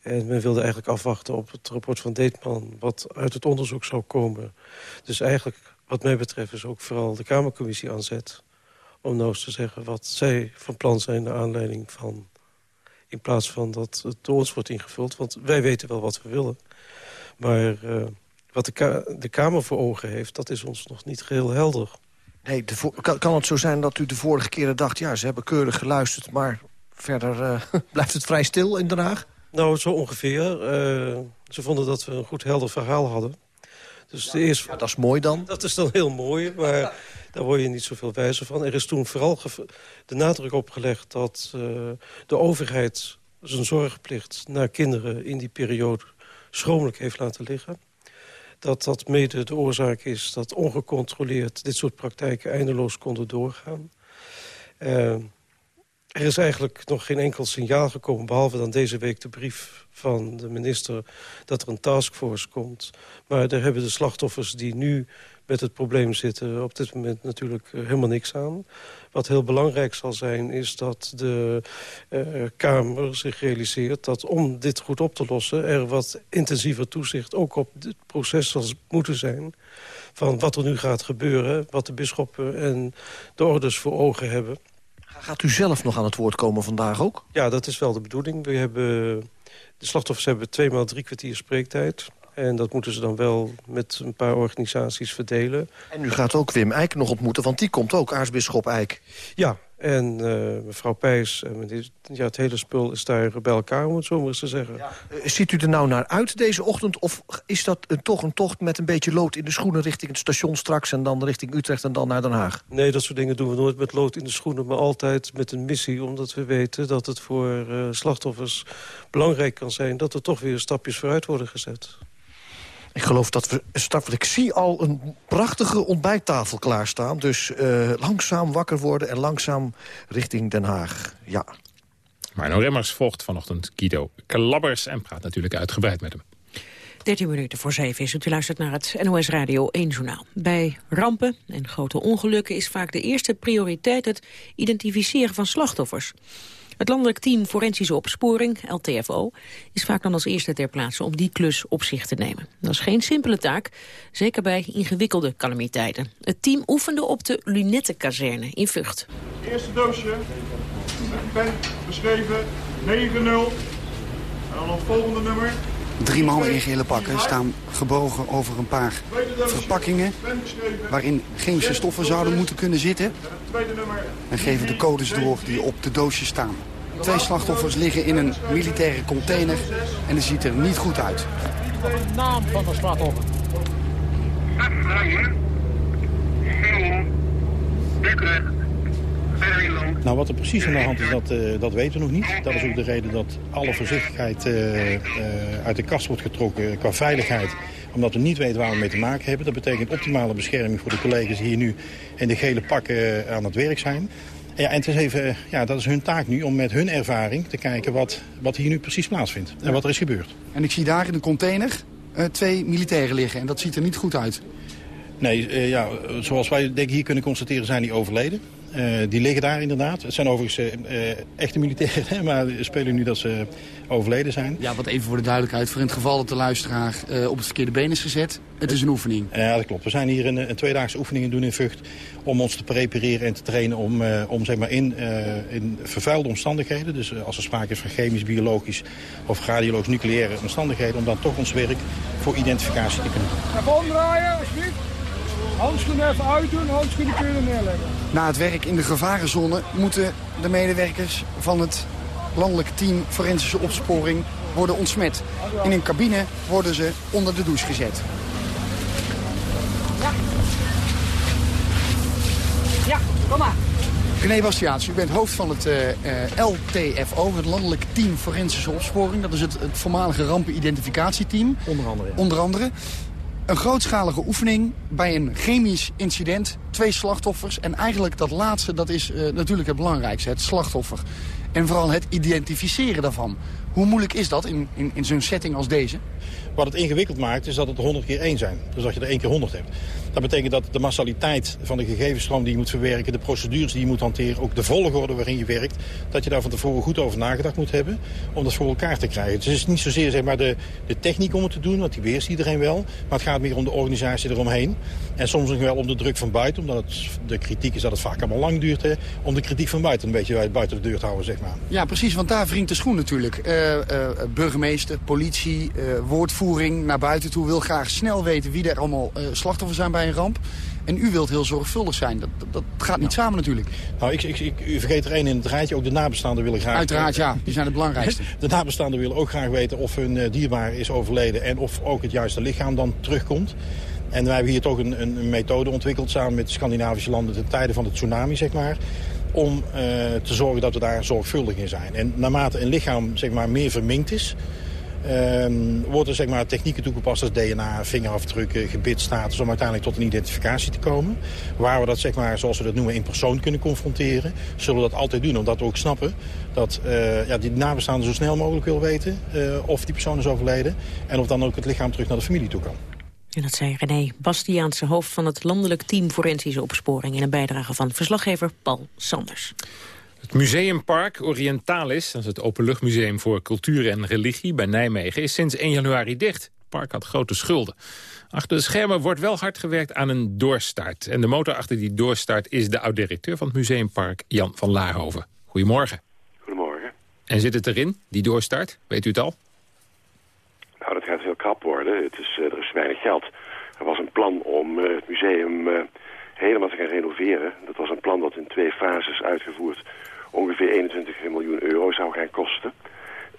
En men wilde eigenlijk afwachten op het rapport van Deetman... wat uit het onderzoek zou komen. Dus eigenlijk, wat mij betreft, is ook vooral de Kamercommissie aanzet... om nou eens te zeggen wat zij van plan zijn... naar aanleiding van in plaats van dat het door ons wordt ingevuld. Want wij weten wel wat we willen. Maar uh, wat de, de Kamer voor ogen heeft, dat is ons nog niet geheel helder. Nee, de kan, kan, het zo zijn dat u de vorige keren dacht... ja, ze hebben keurig geluisterd, maar verder uh, *laughs* blijft het vrij stil in Den Haag? Nou, zo ongeveer. Uh, ze vonden dat we een goed helder verhaal hadden. Dus de eerste... Ja, dat is mooi dan. Dat is dan heel mooi, maar daar word je niet zoveel wijzer van. Er is toen vooral de nadruk op gelegd dat uh, de overheid zijn zorgplicht naar kinderen in die periode schromelijk heeft laten liggen. Dat dat mede de oorzaak is dat ongecontroleerd dit soort praktijken eindeloos konden doorgaan. Uh, er is eigenlijk nog geen enkel signaal gekomen... behalve dan deze week de brief van de minister dat er een taskforce komt. Maar daar hebben de slachtoffers die nu met het probleem zitten... op dit moment natuurlijk eh, helemaal niks aan. Wat heel belangrijk zal zijn is dat de uh, Kamer zich realiseert... dat om dit goed op te lossen er wat intensiever toezicht... ook op het proces zal moeten zijn van wat er nu gaat gebeuren... wat de bisschoppen en de orders voor ogen hebben... Gaat u zelf nog aan het woord komen vandaag ook? Ja, dat is wel de bedoeling. We hebben, de slachtoffers hebben tweemaal drie kwartier spreektijd. En dat moeten ze dan wel met een paar organisaties verdelen. En u gaat ook Wim Eijk nog ontmoeten, want die komt ook, aartsbisschop Eijk. Ja, en uh, mevrouw Pijs, en ja, het hele spul is daar bij elkaar, om het zo maar eens te zeggen. Ja. Uh, ziet u er nou naar uit deze ochtend? Of is dat een, toch een tocht met een beetje lood in de schoenen... richting het station straks en dan richting Utrecht en dan naar Den Haag? Nee, dat soort dingen doen we nooit met lood in de schoenen... maar altijd met een missie, omdat we weten dat het voor slachtoffers belangrijk kan zijn... dat er toch weer stapjes vooruit worden gezet. Ik geloof dat we straks... Ik zie al een prachtige ontbijttafel klaarstaan. Dus uh, langzaam wakker worden en langzaam richting Den Haag. Ja. Marno Remmers volgt vanochtend Guido Klabbers... en praat natuurlijk uitgebreid met hem. 13 minuten voor 7 is. U luistert naar het NOS Radio 1 Journaal. Bij rampen en grote ongelukken is vaak de eerste prioriteit... het identificeren van slachtoffers. Het landelijk team Forensische Opsporing, LTFO, is vaak dan als eerste ter plaatse om die klus op zich te nemen. Dat is geen simpele taak, zeker bij ingewikkelde calamiteiten. Het team oefende op de Lunettenkazerne in Vught. Eerste doosje, met pen beschreven, 9-0. En dan het volgende nummer. Drie mannen in gele pakken staan gebogen over een paar verpakkingen... waarin chemische stoffen zouden moeten kunnen zitten... en geven de codes door die op de doosjes staan. Twee slachtoffers liggen in een militaire container en het ziet er niet goed uit. De naam van de slachtoffer. Nou, wat er precies aan de hand is, dat, uh, dat weten we nog niet. Dat is ook de reden dat alle voorzichtigheid uh, uh, uit de kast wordt getrokken qua veiligheid. Omdat we niet weten waar we mee te maken hebben. Dat betekent optimale bescherming voor de collega's die hier nu in de gele pakken aan het werk zijn. Ja, en het is even, ja, dat is hun taak nu om met hun ervaring te kijken wat, wat hier nu precies plaatsvindt. En wat er is gebeurd. En ik zie daar in de container twee militairen liggen en dat ziet er niet goed uit. Nee, eh, ja, zoals wij denk ik hier kunnen constateren zijn die overleden. Eh, die liggen daar inderdaad. Het zijn overigens eh, eh, echte militairen, *laughs* maar spelen nu dat ze overleden zijn. Ja, wat even voor de duidelijkheid. Voor in het geval dat de luisteraar eh, op het verkeerde been is gezet. Het is een oefening. Ja, dat klopt. We zijn hier een, een tweedaagse oefening doen in Vught... om ons te prepareren en te trainen om, eh, om zeg maar in, eh, in vervuilde omstandigheden... dus als er sprake is van chemisch, biologisch of radiologisch nucleaire omstandigheden... om dan toch ons werk voor identificatie te kunnen doen. Even omdraaien, alsjeblieft. Handschoenen even uitdoen, handschoenen kun je er neerleggen. Na het werk in de gevarenzone moeten de medewerkers van het landelijke team Forensische Opsporing worden ontsmet. In een cabine worden ze onder de douche gezet. Ja, kom maar. René Bastiaans, u bent hoofd van het eh, eh, LTFO, het Landelijk Team Forensische Opsporing. Dat is het, het voormalige rampenidentificatieteam. Onder andere. Onder andere. Een grootschalige oefening bij een chemisch incident. Twee slachtoffers. En eigenlijk dat laatste, dat is eh, natuurlijk het belangrijkste. Het slachtoffer. En vooral het identificeren daarvan. Hoe moeilijk is dat in, in, in zo'n setting als deze? Wat het ingewikkeld maakt is dat het 100 keer 1 zijn. Dus dat je er 1 keer 100 hebt. Dat betekent dat de massaliteit van de gegevensstroom die je moet verwerken... de procedures die je moet hanteren, ook de volgorde waarin je werkt... dat je daar van tevoren goed over nagedacht moet hebben om dat voor elkaar te krijgen. Dus het is niet zozeer zeg maar, de, de techniek om het te doen, want die beheerst iedereen wel. Maar het gaat meer om de organisatie eromheen. En soms nog wel om de druk van buiten, omdat de kritiek is dat het vaak allemaal lang duurt. Hè, om de kritiek van buiten een beetje buiten de deur te houden, zeg maar. Ja, precies, want daar wringt de schoen natuurlijk. Eh, eh, burgemeester, politie, eh, woordvoering naar buiten toe... wil graag snel weten wie er allemaal slachtoffers zijn bij een ramp. En u wilt heel zorgvuldig zijn. Dat, dat, dat gaat niet samen natuurlijk. Nou, ik, ik, ik, u vergeet er één in het rijtje. Ook de nabestaanden willen graag... Uiteraard, ja. Die zijn het belangrijkste. *laughs* De nabestaanden willen ook graag weten of hun uh, dierbaar is overleden... en of ook het juiste lichaam dan terugkomt. En wij hebben hier toch een, een, methode ontwikkeld... samen met de Scandinavische landen ten tijde van de tsunami, zeg maar om uh, te zorgen dat we daar zorgvuldig in zijn. En naarmate een lichaam zeg maar, meer verminkt is... Uh, worden er zeg maar, technieken toegepast als DNA, vingerafdrukken, gebitstatus... om uiteindelijk tot een identificatie te komen. Waar we dat, zeg maar, zoals we dat noemen, in persoon kunnen confronteren... zullen we dat altijd doen, omdat we ook snappen... dat uh, ja, die nabestaanden zo snel mogelijk wil weten uh, of die persoon is overleden... en of dan ook het lichaam terug naar de familie toe kan. En dat zei René Bastiaanse, hoofd van het landelijk team Forensische Opsporing... in een bijdrage van verslaggever Paul Sanders. Het Museumpark Orientalis, dat is het openluchtmuseum voor cultuur en religie bij Nijmegen, is sinds 1 januari dicht. Het park had grote schulden. Achter de schermen wordt wel hard gewerkt aan een doorstart. En de motor achter die doorstart is de oud-directeur van het Museumpark, Jan van Laarhoven. Goedemorgen. Goedemorgen. En zit het erin, die doorstart? Weet u het al? Nou, dat gaat heel krap worden. Het is, uh, er is weinig geld. Er was een plan om uh, het museum uh, helemaal te gaan renoveren. Dat was een plan dat in twee fases uitgevoerd ongeveer 21 miljoen euro zou gaan kosten.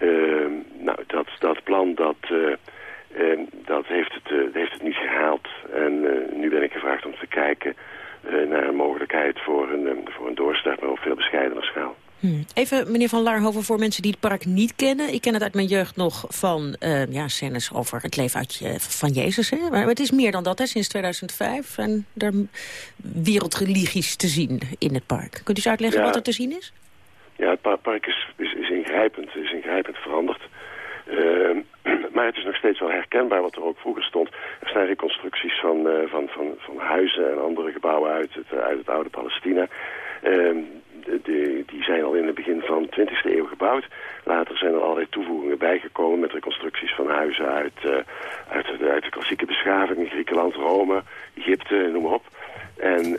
Uh, nou, dat, dat plan dat, uh, uh, dat heeft, het, heeft het niet gehaald. En nu ben ik gevraagd om te kijken naar een mogelijkheid voor een, voor een doorstart, maar op veel bescheidener schaal. Hmm. Even, meneer Van Laarhoven, voor mensen die het park niet kennen. Ik ken het uit mijn jeugd nog van uh, ja, scènes over het leven uit, van Jezus. Hè? Maar het is meer dan dat, hè, sinds 2005. En er wereldreligies te zien in het park. Kunt u eens uitleggen ja. wat er te zien is? Ja, het park is, is, is ingrijpend, is ingrijpend veranderd. Uh, *clears throat* maar het is nog steeds wel herkenbaar wat er ook vroeger stond. Er zijn reconstructies van, uh, van, van, van huizen en andere gebouwen uit het, uit het oude Palestina. De, die zijn al in het begin van de 20e eeuw gebouwd. Later zijn er allerlei toevoegingen bijgekomen met reconstructies van huizen uit, uh, uit, de, uit de klassieke beschaving in Griekenland, Rome, Egypte, noem maar op. En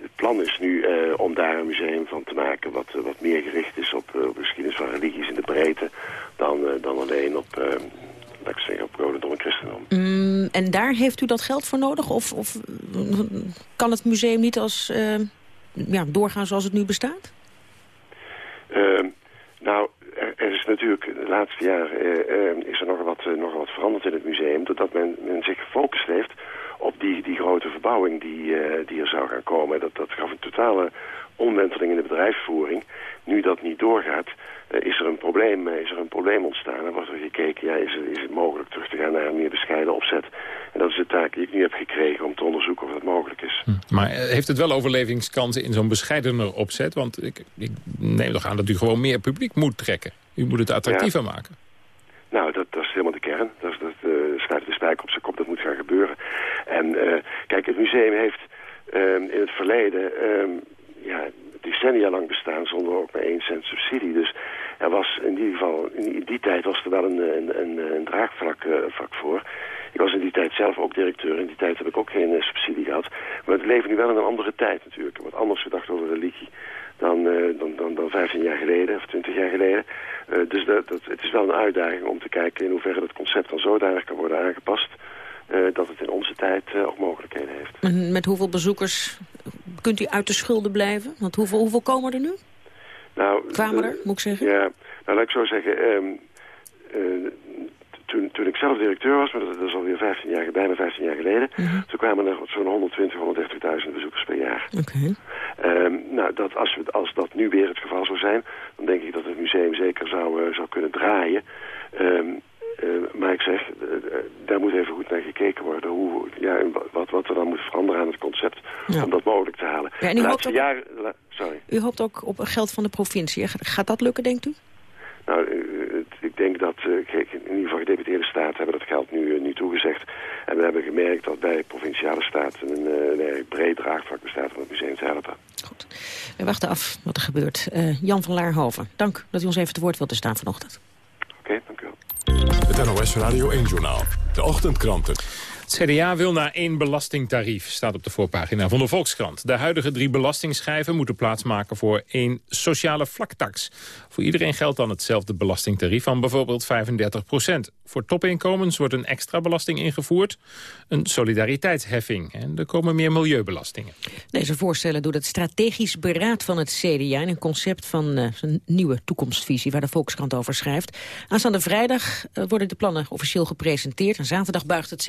het plan is nu uh, om daar een museum van te maken wat, uh, wat meer gericht is op, op de geschiedenis van religies in de breedte dan, dan alleen op, laat ik zeggen, op Godendom en Christendom. Mm, en daar heeft u dat geld voor nodig? Of, of kan het museum niet als, ja, doorgaan zoals het nu bestaat? Ehm, nou, er, er, is natuurlijk de laatste jaren is er nog wat, nog wat veranderd in het museum, doordat men, men zich gefocust heeft op die, die grote verbouwing die, uh, die er zou gaan komen. Dat, dat gaf een totale omwenteling in de bedrijfsvoering. Nu dat niet doorgaat, uh, is, er een probleem, uh, is er een probleem ontstaan. En wordt er gekeken, ja, is, het, is het mogelijk terug te gaan naar een meer bescheiden opzet. En dat is de taak die ik nu heb gekregen om te onderzoeken of dat mogelijk is. Hm. Maar heeft het wel overlevingskansen in zo'n bescheidener opzet? Want ik, ik neem toch aan dat u gewoon meer publiek moet trekken. U moet het attractiever ja. maken. Nou, dat, dat is helemaal de kern. Dat, is, dat uh, sluit de spijker op zijn kop, dat moet gaan gebeuren. het museum heeft ehm, in het verleden ehm, ja, decennia lang bestaan zonder ook maar één cent subsidie. Dus er was in ieder geval, in die tijd was er wel een, een, een, draagvlak uh, vak voor. Ik was in die tijd zelf ook directeur. In die tijd heb ik ook geen uh, subsidie gehad. Maar het leven nu wel in een andere tijd natuurlijk. Wordt anders gedacht over religie dan, dan, dan, dan 15 jaar geleden of 20 jaar geleden. Uh, dus dat, dat, het is wel een uitdaging om te kijken in hoeverre het concept dan zodanig kan worden aangepast... Uh, dat het in onze tijd ook mogelijkheden heeft. En met hoeveel bezoekers kunt u uit de schulden blijven? Want hoeveel, hoeveel komen er nu? Nou, Kwamen er, moet ik zeggen? Ja, nou laat ik zo zeggen... Um, toen, toen ik zelf directeur was, maar dat, dat is alweer 15 jaar, bijna 15 jaar geleden... -hmm. toen kwamen er zo'n 120, 130.000 bezoekers per jaar. Okay. Um, nou, dat als, we, als dat nu weer het geval zou zijn... dan denk ik dat het museum zeker zou, uh, zou kunnen draaien. Um, uh, maar ik zeg, uh, daar moet even goed naar gekeken worden. Hoe, ja, wat, wat er dan moet veranderen aan het concept ja. om dat mogelijk te halen. Ja, en u, hoopt ook, jaren, sorry. u hoopt ook op geld van de provincie. Gaat dat lukken, denkt u? Nou, ik denk dat kijk, in ieder geval gedeputeerde staten hebben dat geld nu, nu toegezegd. En we hebben gemerkt dat bij provinciale staten een, een erg breed draagvlak bestaat om het museum te helpen. Goed. We wachten af wat er gebeurt. Uh, Jan van Laarhoven, dank dat u ons even te woord wilt staan vanochtend. Oké, okay, dank u wel. Het NOS Radio 1-journaal. De ochtendkranten. Het CDA wil naar één belastingtarief, staat op de voorpagina van de Volkskrant. De huidige drie belastingschijven moeten plaatsmaken voor één sociale vlaktax. Voor iedereen geldt dan hetzelfde belastingtarief van bijvoorbeeld 35 procent. Voor topinkomens wordt een extra belasting ingevoerd, een solidariteitsheffing. En er komen meer milieubelastingen. Deze voorstellen doet het strategisch beraad van het CDA... in een concept van uh, zijn nieuwe toekomstvisie waar de Volkskrant over schrijft. Aanstaande vrijdag uh, worden de plannen officieel gepresenteerd. En zaterdag buigt het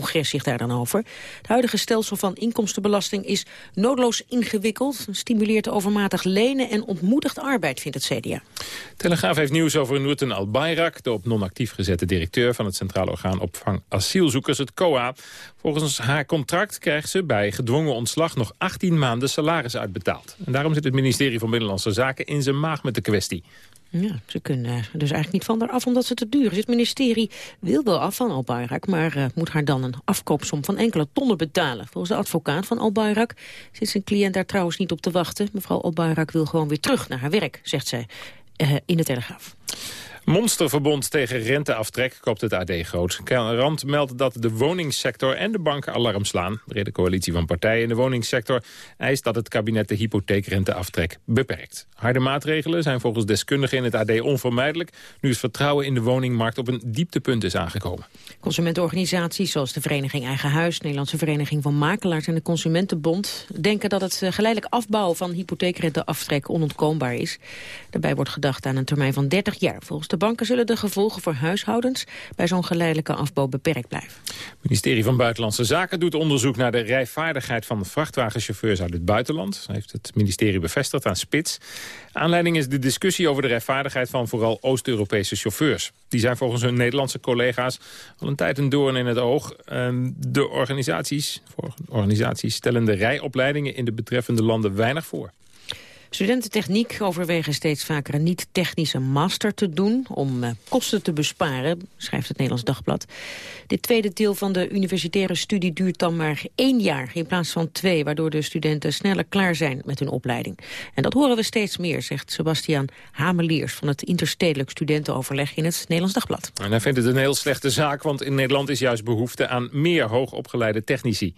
CDA-congres zich daar dan over. Het huidige stelsel van inkomstenbelasting is noodloos ingewikkeld... stimuleert overmatig lenen en ontmoedigt arbeid, vindt het CDA. Telegraaf heeft nieuws over Noorten Al-Bayrak... de op non-actief gezette directeur van het Centraal Orgaan Opvang Asielzoekers, het COA. Volgens haar contract krijgt ze bij gedwongen ontslag nog 18 maanden salaris uitbetaald. En daarom zit het ministerie van Binnenlandse Zaken in zijn maag met de kwestie. Ja, ze kunnen dus eigenlijk niet van haar af omdat ze te duur is. Het ministerie wil wel af van Al-Bayrak, maar uh, moet haar dan een afkoopsom van enkele tonnen betalen. Volgens de advocaat van Al-Bayrak zit zijn cliënt daar trouwens niet op te wachten. Mevrouw Al-Bayrak wil gewoon weer terug naar haar werk, zegt zij uh, in de Telegraaf. Monsterverbond tegen renteaftrek koopt het AD groot. Rand meldt dat de woningsector en de banken alarm slaan. De brede coalitie van partijen in de woningsector eist dat het kabinet de hypotheekrenteaftrek beperkt. Harde maatregelen zijn volgens deskundigen in het AD onvermijdelijk... nu het vertrouwen in de woningmarkt op een dieptepunt is aangekomen. Consumentenorganisaties zoals de Vereniging Eigen Huis... Nederlandse Vereniging van Makelaars en de Consumentenbond... denken dat het geleidelijk afbouwen van hypotheekrenteaftrek onontkoombaar is. Daarbij wordt gedacht aan een termijn van 30 jaar. Volgens de banken zullen de gevolgen voor huishoudens... bij zo'n geleidelijke afbouw beperkt blijven. Het ministerie van Buitenlandse Zaken doet onderzoek naar de rijvaardigheid van vrachtwagenchauffeurs uit het buitenland. Dat heeft het ministerie bevestigd aan Spits. Aanleiding is de discussie over de rijvaardigheid van vooral Oost-Europese chauffeurs. Die zijn volgens hun Nederlandse collega's al een tijd een doorn in het oog. De organisaties, organisaties stellen de rijopleidingen in de betreffende landen weinig voor. Studenten techniek overwegen steeds vaker een niet-technische master te doen... om uh, kosten te besparen, schrijft het Nederlands Dagblad. Dit tweede deel van de universitaire studie duurt dan maar één jaar... in plaats van twee, waardoor de studenten sneller klaar zijn met hun opleiding. En dat horen we steeds meer, zegt Sebastian Hameliers... van het Interstedelijk Studentenoverleg in het Nederlands Dagblad. En hij vindt het een heel slechte zaak, want in Nederland is juist behoefte... aan meer hoogopgeleide technici.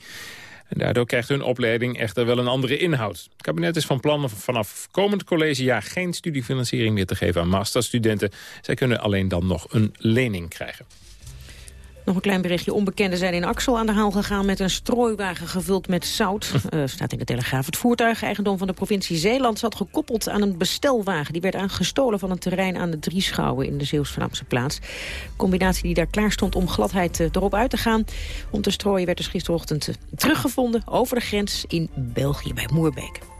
En daardoor krijgt hun opleiding echter wel een andere inhoud. Het kabinet is van plan vanaf komend collegejaar geen studiefinanciering meer te geven aan masterstudenten. Zij kunnen alleen dan nog een lening krijgen. Nog een klein berichtje. Onbekenden zijn in Axel aan de haal gegaan met een strooiwagen gevuld met zout. Uh, *laughs* staat in de Telegraaf. Het voertuig, eigendom van de provincie Zeeland, zat gekoppeld aan een bestelwagen. Die werd aangestolen van een terrein aan de Drieschouwen in de Zeeuws-Vlaamse plaats. Combinatie die daar klaar stond om gladheid uh, erop uit te gaan. Om te strooien werd dus gisterochtend uh, teruggevonden over de grens in België bij Moerbeek.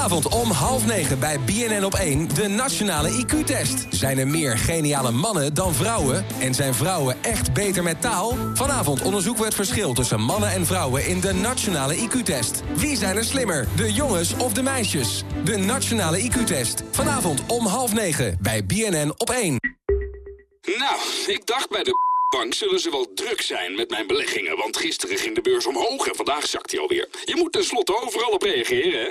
Vanavond om half negen bij BNN op 1 de nationale IQ-test. Zijn er meer geniale mannen dan vrouwen? En zijn vrouwen echt beter met taal? Vanavond onderzoeken we het verschil tussen mannen en vrouwen in de nationale IQ-test. Wie zijn er slimmer, de jongens of de meisjes? De nationale IQ-test. Vanavond om half negen bij BNN op 1. Nou, ik dacht bij de bank zullen ze wel druk zijn met mijn beleggingen. Want gisteren ging de beurs omhoog en vandaag zakt hij alweer. Je moet tenslotte overal op reageren, hè?